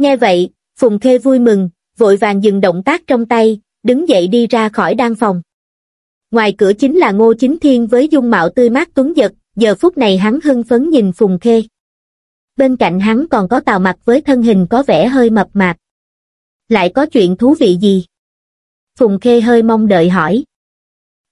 [SPEAKER 1] Nghe vậy, Phùng Khê vui mừng, vội vàng dừng động tác trong tay, đứng dậy đi ra khỏi đan phòng. Ngoài cửa chính là Ngô Chính Thiên với dung mạo tươi mát tuấn giật, giờ phút này hắn hưng phấn nhìn Phùng Khê. Bên cạnh hắn còn có tào mặt với thân hình có vẻ hơi mập mạp. Lại có chuyện thú vị gì? Phùng Khê hơi mong đợi hỏi.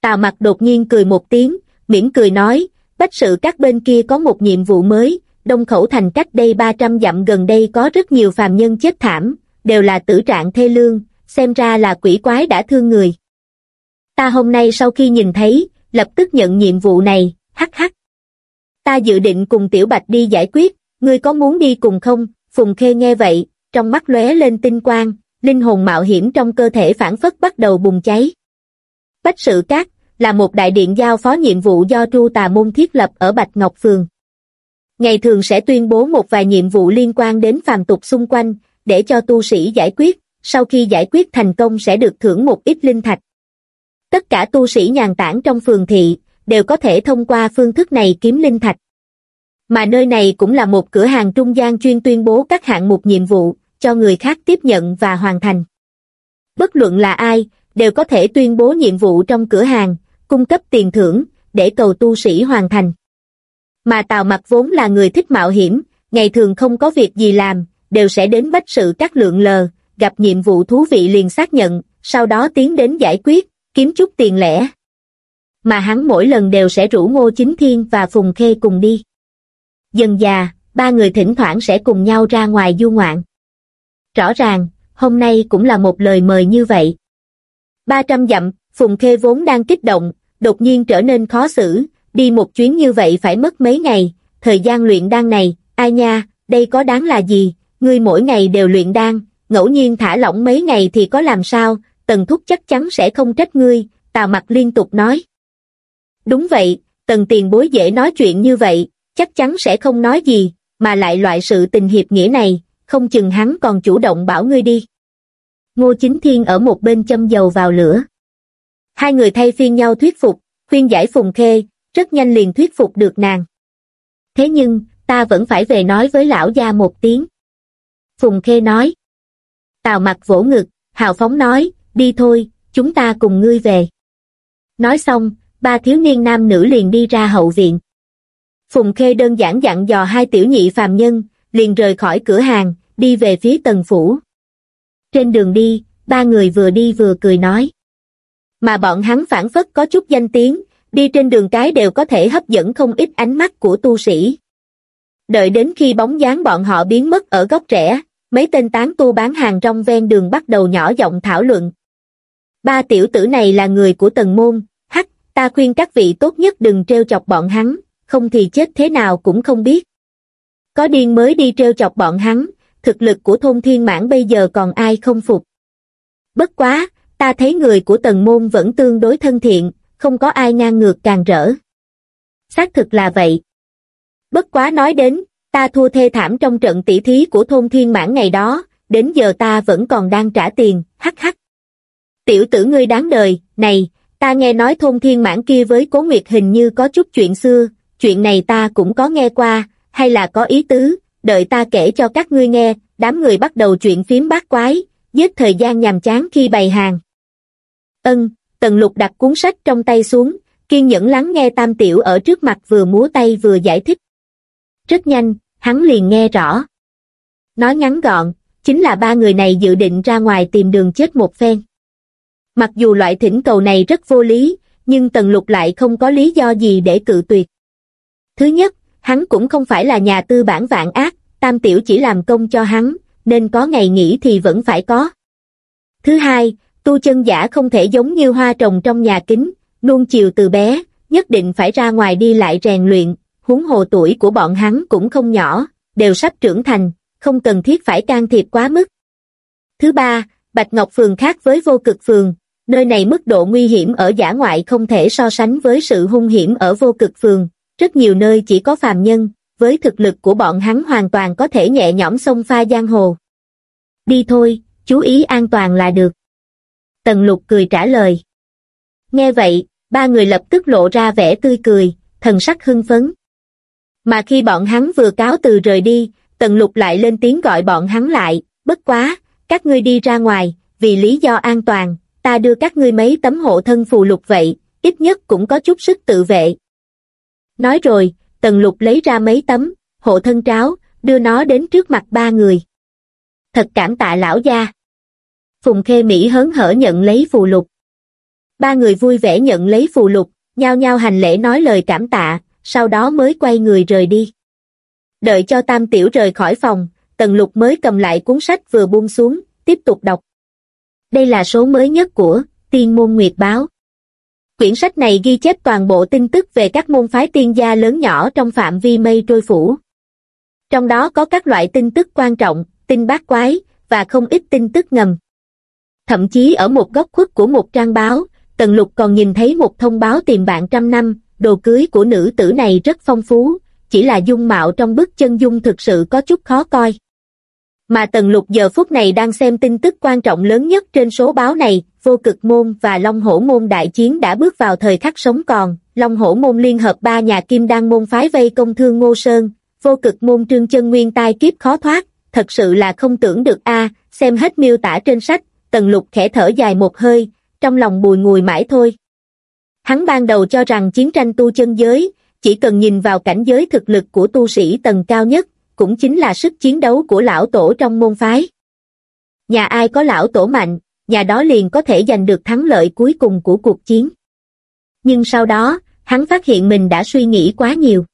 [SPEAKER 1] Tào mặt đột nhiên cười một tiếng, miễn cười nói, bách sự các bên kia có một nhiệm vụ mới, đông khẩu thành cách đây 300 dặm gần đây có rất nhiều phàm nhân chết thảm, đều là tử trạng thê lương, xem ra là quỷ quái đã thương người. Ta hôm nay sau khi nhìn thấy, lập tức nhận nhiệm vụ này, hắc hắc. Ta dự định cùng Tiểu Bạch đi giải quyết, ngươi có muốn đi cùng không? Phùng Khê nghe vậy, trong mắt lóe lên tinh quang, linh hồn mạo hiểm trong cơ thể phản phất bắt đầu bùng cháy. Bách sự cát là một đại điện giao phó nhiệm vụ do Tru Tà Môn thiết lập ở Bạch Ngọc Phường. Ngày thường sẽ tuyên bố một vài nhiệm vụ liên quan đến phàm tục xung quanh, để cho tu sĩ giải quyết, sau khi giải quyết thành công sẽ được thưởng một ít linh thạch. Tất cả tu sĩ nhàn tản trong phường thị, đều có thể thông qua phương thức này kiếm linh thạch. Mà nơi này cũng là một cửa hàng trung gian chuyên tuyên bố các hạng mục nhiệm vụ, cho người khác tiếp nhận và hoàn thành. Bất luận là ai, đều có thể tuyên bố nhiệm vụ trong cửa hàng, cung cấp tiền thưởng, để cầu tu sĩ hoàn thành. Mà Tào Mặc vốn là người thích mạo hiểm, ngày thường không có việc gì làm, đều sẽ đến bách sự các lượng lờ, gặp nhiệm vụ thú vị liền xác nhận, sau đó tiến đến giải quyết, kiếm chút tiền lẻ. Mà hắn mỗi lần đều sẽ rủ Ngô Chính Thiên và Phùng Khê cùng đi. Dần già, ba người thỉnh thoảng sẽ cùng nhau ra ngoài du ngoạn. Rõ ràng, hôm nay cũng là một lời mời như vậy. 300 dặm, Phùng Khê vốn đang kích động, đột nhiên trở nên khó xử, đi một chuyến như vậy phải mất mấy ngày, thời gian luyện đan này, ai nha, đây có đáng là gì, ngươi mỗi ngày đều luyện đan, ngẫu nhiên thả lỏng mấy ngày thì có làm sao, tần thúc chắc chắn sẽ không trách ngươi, tào mặt liên tục nói. Đúng vậy, tần tiền bối dễ nói chuyện như vậy, chắc chắn sẽ không nói gì, mà lại loại sự tình hiệp nghĩa này, không chừng hắn còn chủ động bảo ngươi đi. Ngô Chính Thiên ở một bên châm dầu vào lửa. Hai người thay phiên nhau thuyết phục, khuyên giải Phùng Khê, rất nhanh liền thuyết phục được nàng. Thế nhưng, ta vẫn phải về nói với lão gia một tiếng. Phùng Khê nói. Tào mặt vỗ ngực, hào phóng nói, đi thôi, chúng ta cùng ngươi về. Nói xong, ba thiếu niên nam nữ liền đi ra hậu viện. Phùng Khê đơn giản dặn dò hai tiểu nhị phàm nhân, liền rời khỏi cửa hàng, đi về phía tầng phủ. Trên đường đi, ba người vừa đi vừa cười nói. Mà bọn hắn phản phất có chút danh tiếng, đi trên đường cái đều có thể hấp dẫn không ít ánh mắt của tu sĩ. Đợi đến khi bóng dáng bọn họ biến mất ở góc rẽ, mấy tên tán tu bán hàng trong ven đường bắt đầu nhỏ giọng thảo luận. Ba tiểu tử này là người của tần môn, hắc, ta khuyên các vị tốt nhất đừng treo chọc bọn hắn, không thì chết thế nào cũng không biết. Có điên mới đi treo chọc bọn hắn, thực lực của thôn thiên mãn bây giờ còn ai không phục. Bất quá, ta thấy người của tần môn vẫn tương đối thân thiện, không có ai ngang ngược càng rỡ. Xác thực là vậy. Bất quá nói đến, ta thua thê thảm trong trận tỷ thí của thôn thiên mãn ngày đó, đến giờ ta vẫn còn đang trả tiền, hắc hắc. Tiểu tử ngươi đáng đời, này, ta nghe nói thôn thiên mãn kia với cố nguyệt hình như có chút chuyện xưa, chuyện này ta cũng có nghe qua, hay là có ý tứ, đợi ta kể cho các ngươi nghe, đám người bắt đầu chuyện phím bát quái, giết thời gian nhàm chán khi bày hàng. Ân, Tần Lục đặt cuốn sách trong tay xuống, kiên nhẫn lắng nghe Tam Tiểu ở trước mặt vừa múa tay vừa giải thích. Rất nhanh, hắn liền nghe rõ. Nói ngắn gọn, chính là ba người này dự định ra ngoài tìm đường chết một phen. Mặc dù loại thỉnh cầu này rất vô lý, nhưng Tần Lục lại không có lý do gì để cự tuyệt. Thứ nhất, hắn cũng không phải là nhà tư bản vạn ác, Tam Tiểu chỉ làm công cho hắn, nên có ngày nghỉ thì vẫn phải có. Thứ hai, tu chân giả không thể giống như hoa trồng trong nhà kính, nuông chiều từ bé, nhất định phải ra ngoài đi lại rèn luyện, huống hồ tuổi của bọn hắn cũng không nhỏ, đều sắp trưởng thành, không cần thiết phải can thiệp quá mức. Thứ ba, Bạch Ngọc Phường khác với vô cực phường, nơi này mức độ nguy hiểm ở giả ngoại không thể so sánh với sự hung hiểm ở vô cực phường, rất nhiều nơi chỉ có phàm nhân, với thực lực của bọn hắn hoàn toàn có thể nhẹ nhõm xông pha giang hồ. Đi thôi, chú ý an toàn là được. Tần lục cười trả lời. Nghe vậy, ba người lập tức lộ ra vẻ tươi cười, thần sắc hưng phấn. Mà khi bọn hắn vừa cáo từ rời đi, tần lục lại lên tiếng gọi bọn hắn lại, bất quá, các ngươi đi ra ngoài, vì lý do an toàn, ta đưa các ngươi mấy tấm hộ thân phù lục vậy, ít nhất cũng có chút sức tự vệ. Nói rồi, tần lục lấy ra mấy tấm, hộ thân tráo, đưa nó đến trước mặt ba người. Thật cảm tạ lão gia. Phùng Khê Mỹ hớn hở nhận lấy phù lục. Ba người vui vẻ nhận lấy phù lục, nhao nhao hành lễ nói lời cảm tạ, sau đó mới quay người rời đi. Đợi cho Tam Tiểu rời khỏi phòng, Tần Lục mới cầm lại cuốn sách vừa buông xuống, tiếp tục đọc. Đây là số mới nhất của Tiên Môn Nguyệt Báo. Quyển sách này ghi chép toàn bộ tin tức về các môn phái tiên gia lớn nhỏ trong phạm vi mây trôi phủ. Trong đó có các loại tin tức quan trọng, tin bát quái, và không ít tin tức ngầm. Thậm chí ở một góc khuất của một trang báo, Tần Lục còn nhìn thấy một thông báo tìm bạn trăm năm, đồ cưới của nữ tử này rất phong phú, chỉ là dung mạo trong bức chân dung thực sự có chút khó coi. Mà Tần Lục giờ phút này đang xem tin tức quan trọng lớn nhất trên số báo này, vô cực môn và Long Hổ môn đại chiến đã bước vào thời khắc sống còn, Long Hổ môn liên hợp ba nhà kim đan môn phái vây công thương Ngô Sơn, vô cực môn trương chân nguyên tai kiếp khó thoát, thật sự là không tưởng được a xem hết miêu tả trên sách, tần lục khẽ thở dài một hơi, trong lòng bùi ngùi mãi thôi. Hắn ban đầu cho rằng chiến tranh tu chân giới, chỉ cần nhìn vào cảnh giới thực lực của tu sĩ tầng cao nhất, cũng chính là sức chiến đấu của lão tổ trong môn phái. Nhà ai có lão tổ mạnh, nhà đó liền có thể giành được thắng lợi cuối cùng của cuộc chiến. Nhưng sau đó, hắn phát hiện mình đã suy nghĩ quá nhiều.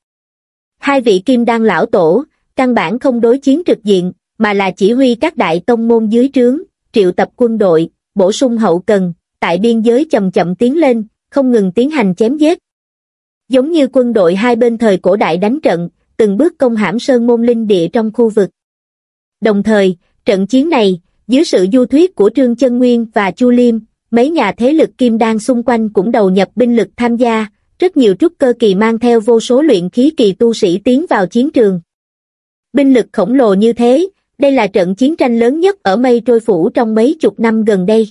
[SPEAKER 1] Hai vị kim đan lão tổ, căn bản không đối chiến trực diện, mà là chỉ huy các đại tông môn dưới trướng, triệu tập quân đội, bổ sung hậu cần, tại biên giới chậm chậm tiến lên, không ngừng tiến hành chém giết. Giống như quân đội hai bên thời cổ đại đánh trận, từng bước công hãm sơn môn linh địa trong khu vực. Đồng thời, trận chiến này, dưới sự du thuyết của Trương Chân Nguyên và Chu Liêm, mấy nhà thế lực kim đan xung quanh cũng đầu nhập binh lực tham gia, rất nhiều trúc cơ kỳ mang theo vô số luyện khí kỳ tu sĩ tiến vào chiến trường. Binh lực khổng lồ như thế, đây là trận chiến tranh lớn nhất ở mây trôi phủ trong mấy chục năm gần đây.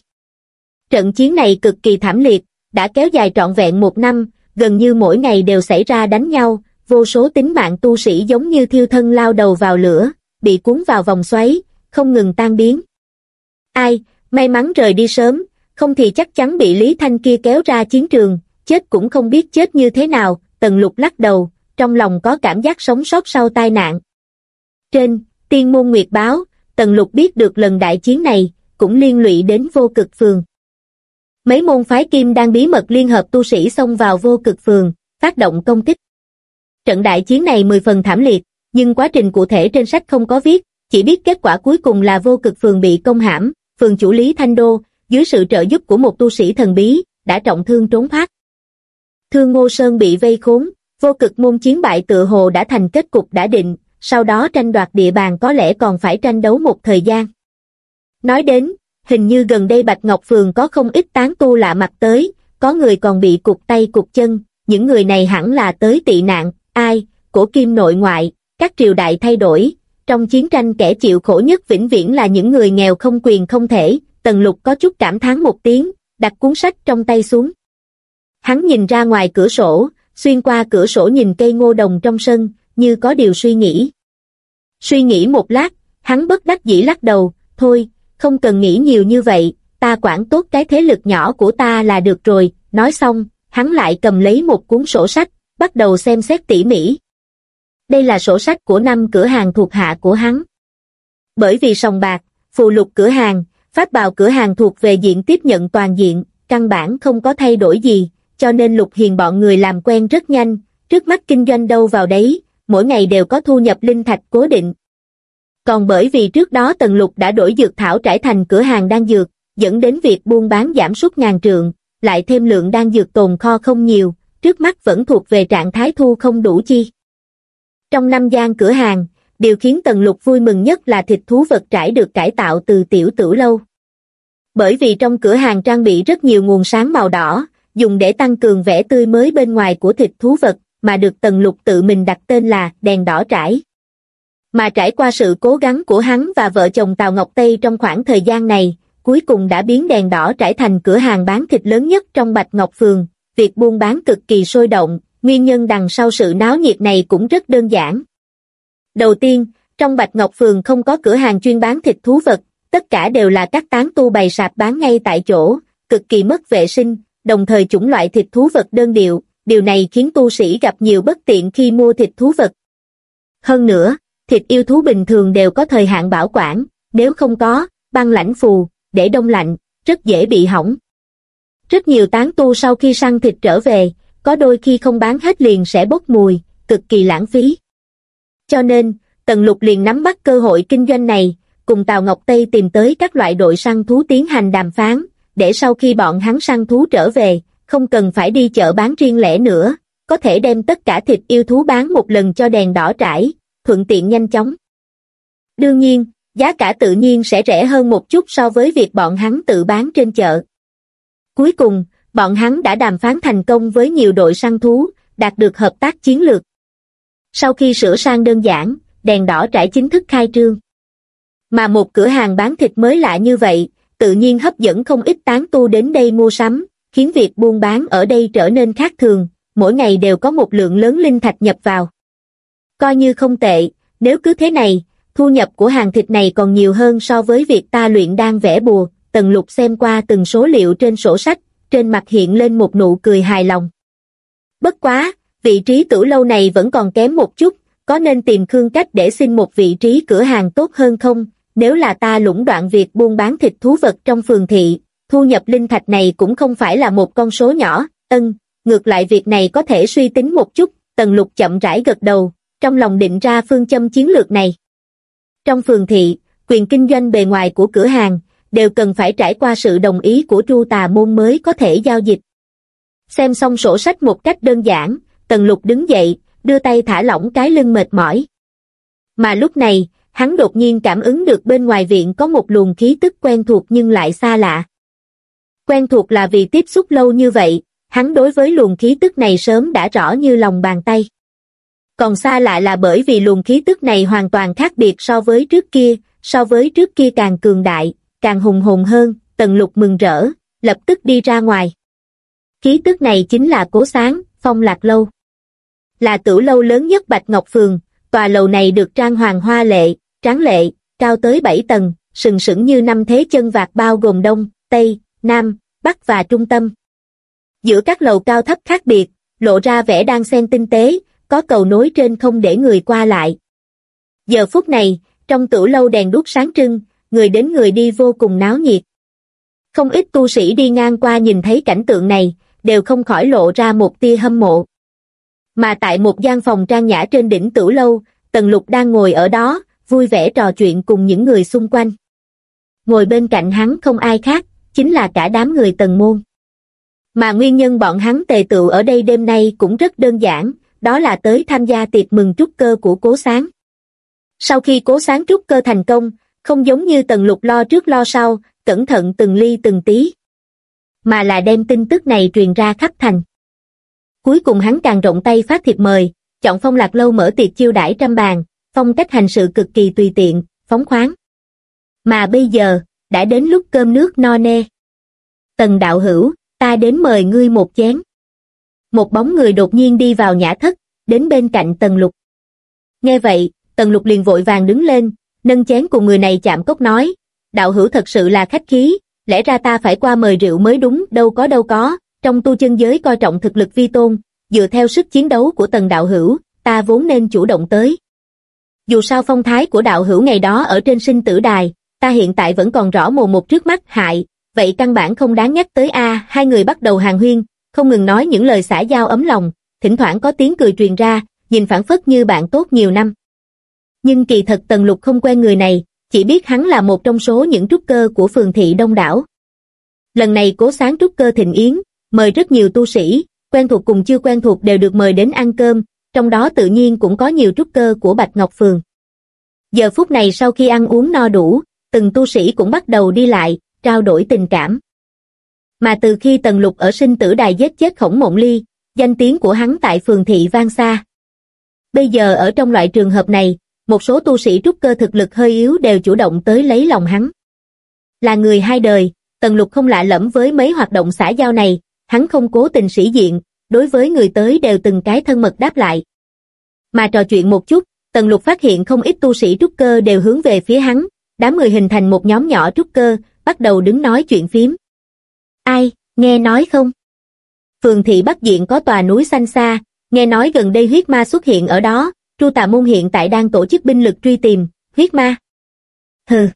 [SPEAKER 1] Trận chiến này cực kỳ thảm liệt, đã kéo dài trọn vẹn một năm, gần như mỗi ngày đều xảy ra đánh nhau, vô số tính mạng tu sĩ giống như thiêu thân lao đầu vào lửa, bị cuốn vào vòng xoáy, không ngừng tan biến. Ai, may mắn rời đi sớm, không thì chắc chắn bị Lý Thanh kia kéo ra chiến trường, chết cũng không biết chết như thế nào, tần lục lắc đầu, trong lòng có cảm giác sống sót sau tai nạn. Trên, tiên môn nguyệt báo, tần lục biết được lần đại chiến này, cũng liên lụy đến vô cực phường. Mấy môn phái kim đang bí mật liên hợp tu sĩ xông vào vô cực phường, phát động công kích. Trận đại chiến này mười phần thảm liệt, nhưng quá trình cụ thể trên sách không có viết, chỉ biết kết quả cuối cùng là vô cực phường bị công hãm, phường chủ lý Thanh Đô, dưới sự trợ giúp của một tu sĩ thần bí, đã trọng thương trốn thoát. Thương Ngô Sơn bị vây khốn, vô cực môn chiến bại tự hồ đã thành kết cục đã định, sau đó tranh đoạt địa bàn có lẽ còn phải tranh đấu một thời gian. Nói đến, hình như gần đây Bạch Ngọc Phường có không ít tán tu lạ mặt tới, có người còn bị cục tay cục chân, những người này hẳn là tới tị nạn, ai, cổ kim nội ngoại, các triều đại thay đổi, trong chiến tranh kẻ chịu khổ nhất vĩnh viễn là những người nghèo không quyền không thể, Tần Lục có chút cảm thán một tiếng, đặt cuốn sách trong tay xuống. Hắn nhìn ra ngoài cửa sổ, xuyên qua cửa sổ nhìn cây ngô đồng trong sân, như có điều suy nghĩ. Suy nghĩ một lát, hắn bất đắc dĩ lắc đầu, thôi, không cần nghĩ nhiều như vậy, ta quản tốt cái thế lực nhỏ của ta là được rồi, nói xong, hắn lại cầm lấy một cuốn sổ sách, bắt đầu xem xét tỉ mỉ. Đây là sổ sách của năm cửa hàng thuộc hạ của hắn. Bởi vì sòng bạc, phù lục cửa hàng, phát bào cửa hàng thuộc về diện tiếp nhận toàn diện, căn bản không có thay đổi gì, cho nên lục hiền bọn người làm quen rất nhanh, trước mắt kinh doanh đâu vào đấy, mỗi ngày đều có thu nhập linh thạch cố định. Còn bởi vì trước đó Tần Lục đã đổi dược thảo trải thành cửa hàng đan dược, dẫn đến việc buôn bán giảm sút ngàn trượng, lại thêm lượng đan dược tồn kho không nhiều, trước mắt vẫn thuộc về trạng thái thu không đủ chi. Trong năm gian cửa hàng, điều khiến Tần Lục vui mừng nhất là thịt thú vật trải được cải tạo từ tiểu tử lâu. Bởi vì trong cửa hàng trang bị rất nhiều nguồn sáng màu đỏ, dùng để tăng cường vẻ tươi mới bên ngoài của thịt thú vật, mà được Tần Lục tự mình đặt tên là đèn đỏ trải. Mà trải qua sự cố gắng của hắn và vợ chồng Tào Ngọc Tây trong khoảng thời gian này, cuối cùng đã biến đèn đỏ trải thành cửa hàng bán thịt lớn nhất trong Bạch Ngọc Phường. Việc buôn bán cực kỳ sôi động, nguyên nhân đằng sau sự náo nhiệt này cũng rất đơn giản. Đầu tiên, trong Bạch Ngọc Phường không có cửa hàng chuyên bán thịt thú vật, tất cả đều là các tán tu bày sạp bán ngay tại chỗ, cực kỳ mất vệ sinh, đồng thời chủng loại thịt thú vật đơn điệu, điều này khiến tu sĩ gặp nhiều bất tiện khi mua thịt thú vật. Hơn nữa, thịt yêu thú bình thường đều có thời hạn bảo quản, nếu không có, băng lãnh phù, để đông lạnh, rất dễ bị hỏng. Rất nhiều tán tu sau khi săn thịt trở về, có đôi khi không bán hết liền sẽ bốc mùi, cực kỳ lãng phí. Cho nên, Tần Lục liền nắm bắt cơ hội kinh doanh này, cùng Tào Ngọc Tây tìm tới các loại đội săn thú tiến hành đàm phán, để sau khi bọn hắn săn thú trở về, không cần phải đi chợ bán riêng lẻ nữa, có thể đem tất cả thịt yêu thú bán một lần cho đèn đỏ trải, thuận tiện nhanh chóng. Đương nhiên, giá cả tự nhiên sẽ rẻ hơn một chút so với việc bọn hắn tự bán trên chợ. Cuối cùng, bọn hắn đã đàm phán thành công với nhiều đội săn thú, đạt được hợp tác chiến lược. Sau khi sửa sang đơn giản, đèn đỏ trải chính thức khai trương. Mà một cửa hàng bán thịt mới lạ như vậy, tự nhiên hấp dẫn không ít tán tu đến đây mua sắm, khiến việc buôn bán ở đây trở nên khác thường, mỗi ngày đều có một lượng lớn linh thạch nhập vào. Coi như không tệ, nếu cứ thế này, thu nhập của hàng thịt này còn nhiều hơn so với việc ta luyện đang vẽ bùa, tần lục xem qua từng số liệu trên sổ sách, trên mặt hiện lên một nụ cười hài lòng. Bất quá, vị trí tử lâu này vẫn còn kém một chút, có nên tìm Khương cách để xin một vị trí cửa hàng tốt hơn không? Nếu là ta lũng đoạn việc buôn bán thịt thú vật trong phường thị, thu nhập linh thạch này cũng không phải là một con số nhỏ, ân, ngược lại việc này có thể suy tính một chút, tần lục chậm rãi gật đầu, trong lòng định ra phương châm chiến lược này. Trong phường thị, quyền kinh doanh bề ngoài của cửa hàng, đều cần phải trải qua sự đồng ý của tru tà môn mới có thể giao dịch. Xem xong sổ sách một cách đơn giản, tần lục đứng dậy, đưa tay thả lỏng cái lưng mệt mỏi. Mà lúc này, hắn đột nhiên cảm ứng được bên ngoài viện có một luồng khí tức quen thuộc nhưng lại xa lạ. Quen thuộc là vì tiếp xúc lâu như vậy, hắn đối với luồng khí tức này sớm đã rõ như lòng bàn tay. Còn xa lạ là bởi vì luồng khí tức này hoàn toàn khác biệt so với trước kia, so với trước kia càng cường đại, càng hùng hồn hơn, tần lục mừng rỡ, lập tức đi ra ngoài. Khí tức này chính là cố sáng, phong lạc lâu. Là tử lâu lớn nhất Bạch Ngọc Phường, tòa lầu này được trang hoàng hoa lệ, tráng lệ, cao tới 7 tầng, sừng sững như năm thế chân vạc bao gồm Đông, Tây, Nam, Bắc và Trung tâm. Giữa các lầu cao thấp khác biệt, lộ ra vẻ đang xen tinh tế, có cầu nối trên không để người qua lại. Giờ phút này, trong tử lâu đèn đuốc sáng trưng, người đến người đi vô cùng náo nhiệt. Không ít tu sĩ đi ngang qua nhìn thấy cảnh tượng này, đều không khỏi lộ ra một tia hâm mộ. Mà tại một gian phòng trang nhã trên đỉnh tử lâu, Tần Lục đang ngồi ở đó, vui vẻ trò chuyện cùng những người xung quanh. Ngồi bên cạnh hắn không ai khác, chính là cả đám người Tần Môn. Mà nguyên nhân bọn hắn tề tựu ở đây đêm nay cũng rất đơn giản, đó là tới tham gia tiệc mừng trúc cơ của Cố Sáng. Sau khi Cố Sáng trúc cơ thành công, không giống như Tần Lục lo trước lo sau, cẩn thận từng ly từng tí, mà là đem tin tức này truyền ra khắp thành. Cuối cùng hắn càng rộng tay phát thiệp mời, chọn phong lạc lâu mở tiệc chiêu đãi trăm bàn, phong cách hành sự cực kỳ tùy tiện, phóng khoáng. Mà bây giờ, đã đến lúc cơm nước no nê. Tần đạo hữu, ta đến mời ngươi một chén. Một bóng người đột nhiên đi vào nhã thất, đến bên cạnh tần lục. Nghe vậy, tần lục liền vội vàng đứng lên, nâng chén cùng người này chạm cốc nói, đạo hữu thật sự là khách khí, lẽ ra ta phải qua mời rượu mới đúng, đâu có đâu có, trong tu chân giới coi trọng thực lực vi tôn, dựa theo sức chiến đấu của tần đạo hữu, ta vốn nên chủ động tới. Dù sao phong thái của đạo hữu ngày đó ở trên sinh tử đài, ta hiện tại vẫn còn rõ mồm một trước mắt hại, vậy căn bản không đáng nhắc tới a hai người bắt đầu hàng huyên, không ngừng nói những lời xả giao ấm lòng, thỉnh thoảng có tiếng cười truyền ra, nhìn phản phất như bạn tốt nhiều năm. Nhưng kỳ thật Tần Lục không quen người này, chỉ biết hắn là một trong số những trúc cơ của phường thị đông đảo. Lần này cố sáng trúc cơ thịnh yến, mời rất nhiều tu sĩ, quen thuộc cùng chưa quen thuộc đều được mời đến ăn cơm, trong đó tự nhiên cũng có nhiều trúc cơ của Bạch Ngọc Phường. Giờ phút này sau khi ăn uống no đủ, từng tu sĩ cũng bắt đầu đi lại, trao đổi tình cảm. Mà từ khi Tần Lục ở sinh tử đài giết chết khổng mộng ly, danh tiếng của hắn tại phường thị vang xa. Bây giờ ở trong loại trường hợp này, một số tu sĩ trúc cơ thực lực hơi yếu đều chủ động tới lấy lòng hắn. Là người hai đời, Tần Lục không lạ lẫm với mấy hoạt động xã giao này, hắn không cố tình sĩ diện, đối với người tới đều từng cái thân mật đáp lại. Mà trò chuyện một chút, Tần Lục phát hiện không ít tu sĩ trúc cơ đều hướng về phía hắn, đám người hình thành một nhóm nhỏ trúc cơ, bắt đầu đứng nói chuyện phím. Ai, nghe nói không? Phường thị Bắc Diện có tòa núi xanh xa, nghe nói gần đây huyết ma xuất hiện ở đó, Tru Tà Môn hiện tại đang tổ chức binh lực truy tìm, huyết ma. Hừ.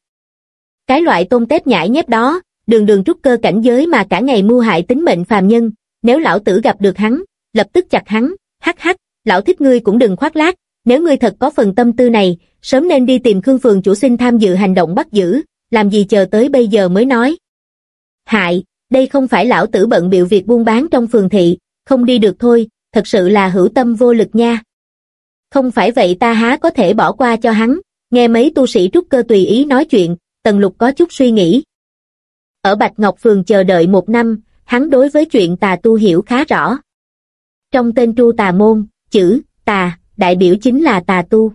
[SPEAKER 1] Cái loại tôn tép nhãi nhép đó, đường đường trúc cơ cảnh giới mà cả ngày mưu hại tính mệnh phàm nhân, nếu lão tử gặp được hắn, lập tức chặt hắn, hắc hắc, lão thích ngươi cũng đừng khoác lác, nếu ngươi thật có phần tâm tư này, sớm nên đi tìm Khương Phường chủ xin tham dự hành động bắt giữ, làm gì chờ tới bây giờ mới nói. Hại, đây không phải lão tử bận biểu việc buôn bán trong phường thị, không đi được thôi, thật sự là hữu tâm vô lực nha. Không phải vậy ta há có thể bỏ qua cho hắn, nghe mấy tu sĩ trúc cơ tùy ý nói chuyện, Tần Lục có chút suy nghĩ. Ở Bạch Ngọc Phường chờ đợi một năm, hắn đối với chuyện tà tu hiểu khá rõ. Trong tên tru tà môn, chữ tà, đại biểu chính là tà tu.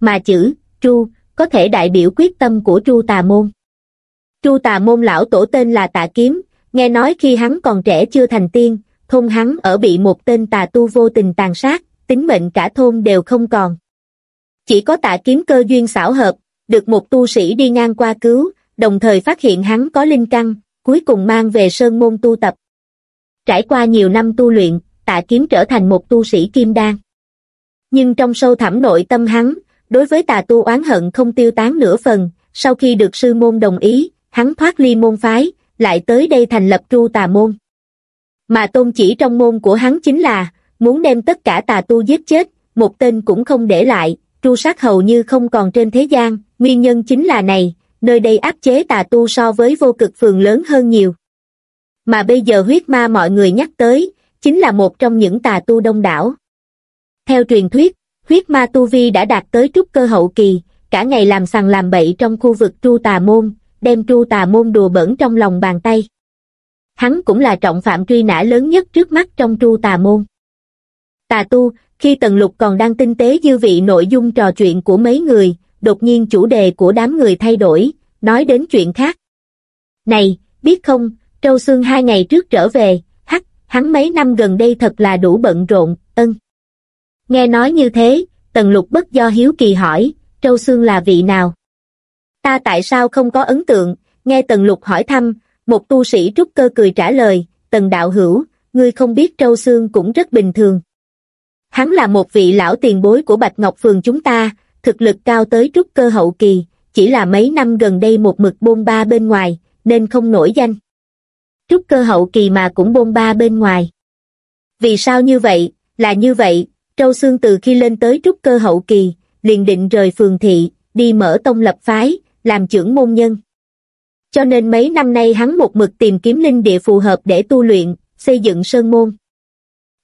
[SPEAKER 1] Mà chữ tru, có thể đại biểu quyết tâm của tru tà môn. Tru tà môn lão tổ tên là tà kiếm, nghe nói khi hắn còn trẻ chưa thành tiên, thôn hắn ở bị một tên tà tu vô tình tàn sát, tính mệnh cả thôn đều không còn. Chỉ có tạ kiếm cơ duyên xảo hợp, được một tu sĩ đi ngang qua cứu, đồng thời phát hiện hắn có linh căn, cuối cùng mang về sơn môn tu tập. Trải qua nhiều năm tu luyện, tạ kiếm trở thành một tu sĩ kim đan. Nhưng trong sâu thẳm nội tâm hắn, đối với tà tu oán hận không tiêu tán nửa phần, sau khi được sư môn đồng ý, hắn thoát ly môn phái, lại tới đây thành lập tru tà môn. Mà tôn chỉ trong môn của hắn chính là, muốn đem tất cả tà tu giết chết, một tên cũng không để lại, tru sát hầu như không còn trên thế gian, nguyên nhân chính là này, nơi đây áp chế tà tu so với vô cực phường lớn hơn nhiều. Mà bây giờ huyết ma mọi người nhắc tới, chính là một trong những tà tu đông đảo. Theo truyền thuyết, huyết ma tu vi đã đạt tới trúc cơ hậu kỳ, cả ngày làm sằng làm bậy trong khu vực tru tà môn, đem tru tà môn đùa bẩn trong lòng bàn tay. Hắn cũng là trọng phạm truy nã lớn nhất trước mắt trong tru tà môn. Tà tu, khi Tần Lục còn đang tinh tế dư vị nội dung trò chuyện của mấy người, đột nhiên chủ đề của đám người thay đổi, nói đến chuyện khác. Này, biết không, Trâu Sương hai ngày trước trở về, hắc, hắn mấy năm gần đây thật là đủ bận rộn, ân. Nghe nói như thế, Tần Lục bất do hiếu kỳ hỏi, Trâu Sương là vị nào? Ta tại sao không có ấn tượng, nghe Tần Lục hỏi thăm, một tu sĩ trúc cơ cười trả lời, Tần Đạo Hữu, ngươi không biết Trâu Sương cũng rất bình thường. Hắn là một vị lão tiền bối của Bạch Ngọc Phường chúng ta, thực lực cao tới trúc cơ hậu kỳ, chỉ là mấy năm gần đây một mực bôn ba bên ngoài, nên không nổi danh. Trúc cơ hậu kỳ mà cũng bôn ba bên ngoài. Vì sao như vậy, là như vậy, Trâu Sương từ khi lên tới trúc cơ hậu kỳ, liền định rời phường thị, đi mở tông lập phái, làm trưởng môn nhân. Cho nên mấy năm nay hắn một mực tìm kiếm linh địa phù hợp để tu luyện, xây dựng sơn môn.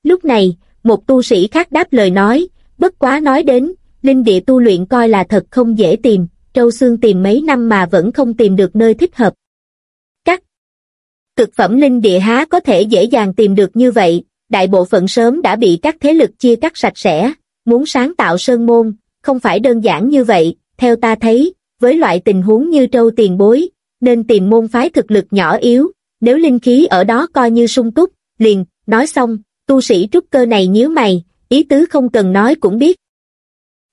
[SPEAKER 1] Lúc này, một tu sĩ khác đáp lời nói, bất quá nói đến, linh địa tu luyện coi là thật không dễ tìm, Trâu Xương tìm mấy năm mà vẫn không tìm được nơi thích hợp. Các cực phẩm linh địa há có thể dễ dàng tìm được như vậy, đại bộ phận sớm đã bị các thế lực chia cắt sạch sẽ, muốn sáng tạo sơn môn, không phải đơn giản như vậy, theo ta thấy, với loại tình huống như trâu tiền bối, nên tìm môn phái thực lực nhỏ yếu, nếu linh khí ở đó coi như sung túc, liền, nói xong, tu sĩ trúc cơ này nhíu mày, ý tứ không cần nói cũng biết.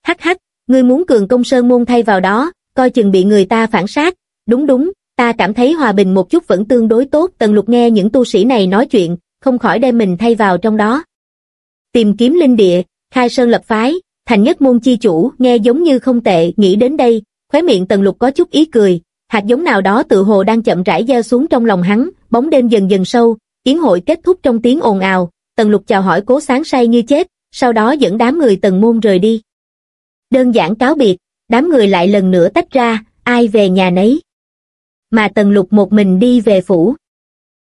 [SPEAKER 1] Hắc hắc, ngươi muốn cường công sơn môn thay vào đó, coi chừng bị người ta phản sát, đúng đúng, ta cảm thấy hòa bình một chút vẫn tương đối tốt, tần lục nghe những tu sĩ này nói chuyện, không khỏi đem mình thay vào trong đó. Tìm kiếm linh địa, khai sơn lập phái, thành nhất môn chi chủ, nghe giống như không tệ, nghĩ đến đây, khóe miệng tần lục có chút ý cười, hạt giống nào đó tự hồ đang chậm rãi gieo xuống trong lòng hắn, bóng đêm dần dần sâu, yến hội kết thúc trong tiếng ồn ào, tần lục chào hỏi cố sáng say như chết, sau đó dẫn đám người tần môn rời đi. Đơn giản cáo biệt, đám người lại lần nữa tách ra, ai về nhà nấy. Mà tần lục một mình đi về phủ.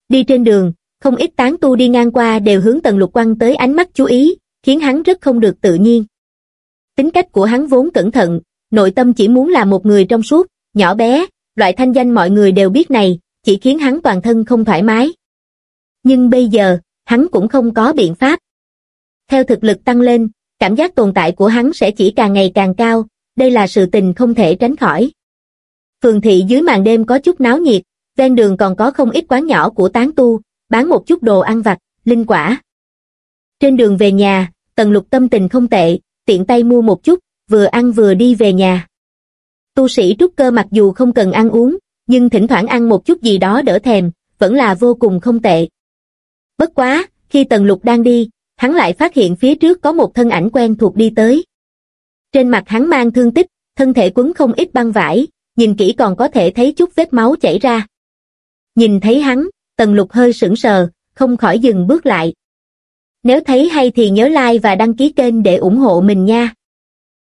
[SPEAKER 1] Đi trên đường, không ít tán tu đi ngang qua đều hướng tần lục quăng tới ánh mắt chú ý, khiến hắn rất không được tự nhiên. Tính cách của hắn vốn cẩn thận, nội tâm chỉ muốn là một người trong suốt, nhỏ bé, loại thanh danh mọi người đều biết này, chỉ khiến hắn toàn thân không thoải mái. Nhưng bây giờ, hắn cũng không có biện pháp. Theo thực lực tăng lên, cảm giác tồn tại của hắn sẽ chỉ càng ngày càng cao, đây là sự tình không thể tránh khỏi. Phường thị dưới màn đêm có chút náo nhiệt, ven đường còn có không ít quán nhỏ của tán tu, bán một chút đồ ăn vặt, linh quả. Trên đường về nhà, Tần Lục tâm tình không tệ, tiện tay mua một chút, vừa ăn vừa đi về nhà. Tu sĩ trúc cơ mặc dù không cần ăn uống, nhưng thỉnh thoảng ăn một chút gì đó đỡ thèm, vẫn là vô cùng không tệ. Bất quá, khi Tần Lục đang đi, hắn lại phát hiện phía trước có một thân ảnh quen thuộc đi tới. Trên mặt hắn mang thương tích, thân thể quấn không ít băng vải, nhìn kỹ còn có thể thấy chút vết máu chảy ra. Nhìn thấy hắn, Tần Lục hơi sững sờ, không khỏi dừng bước lại. Nếu thấy hay thì nhớ like và đăng ký kênh để ủng hộ mình nha.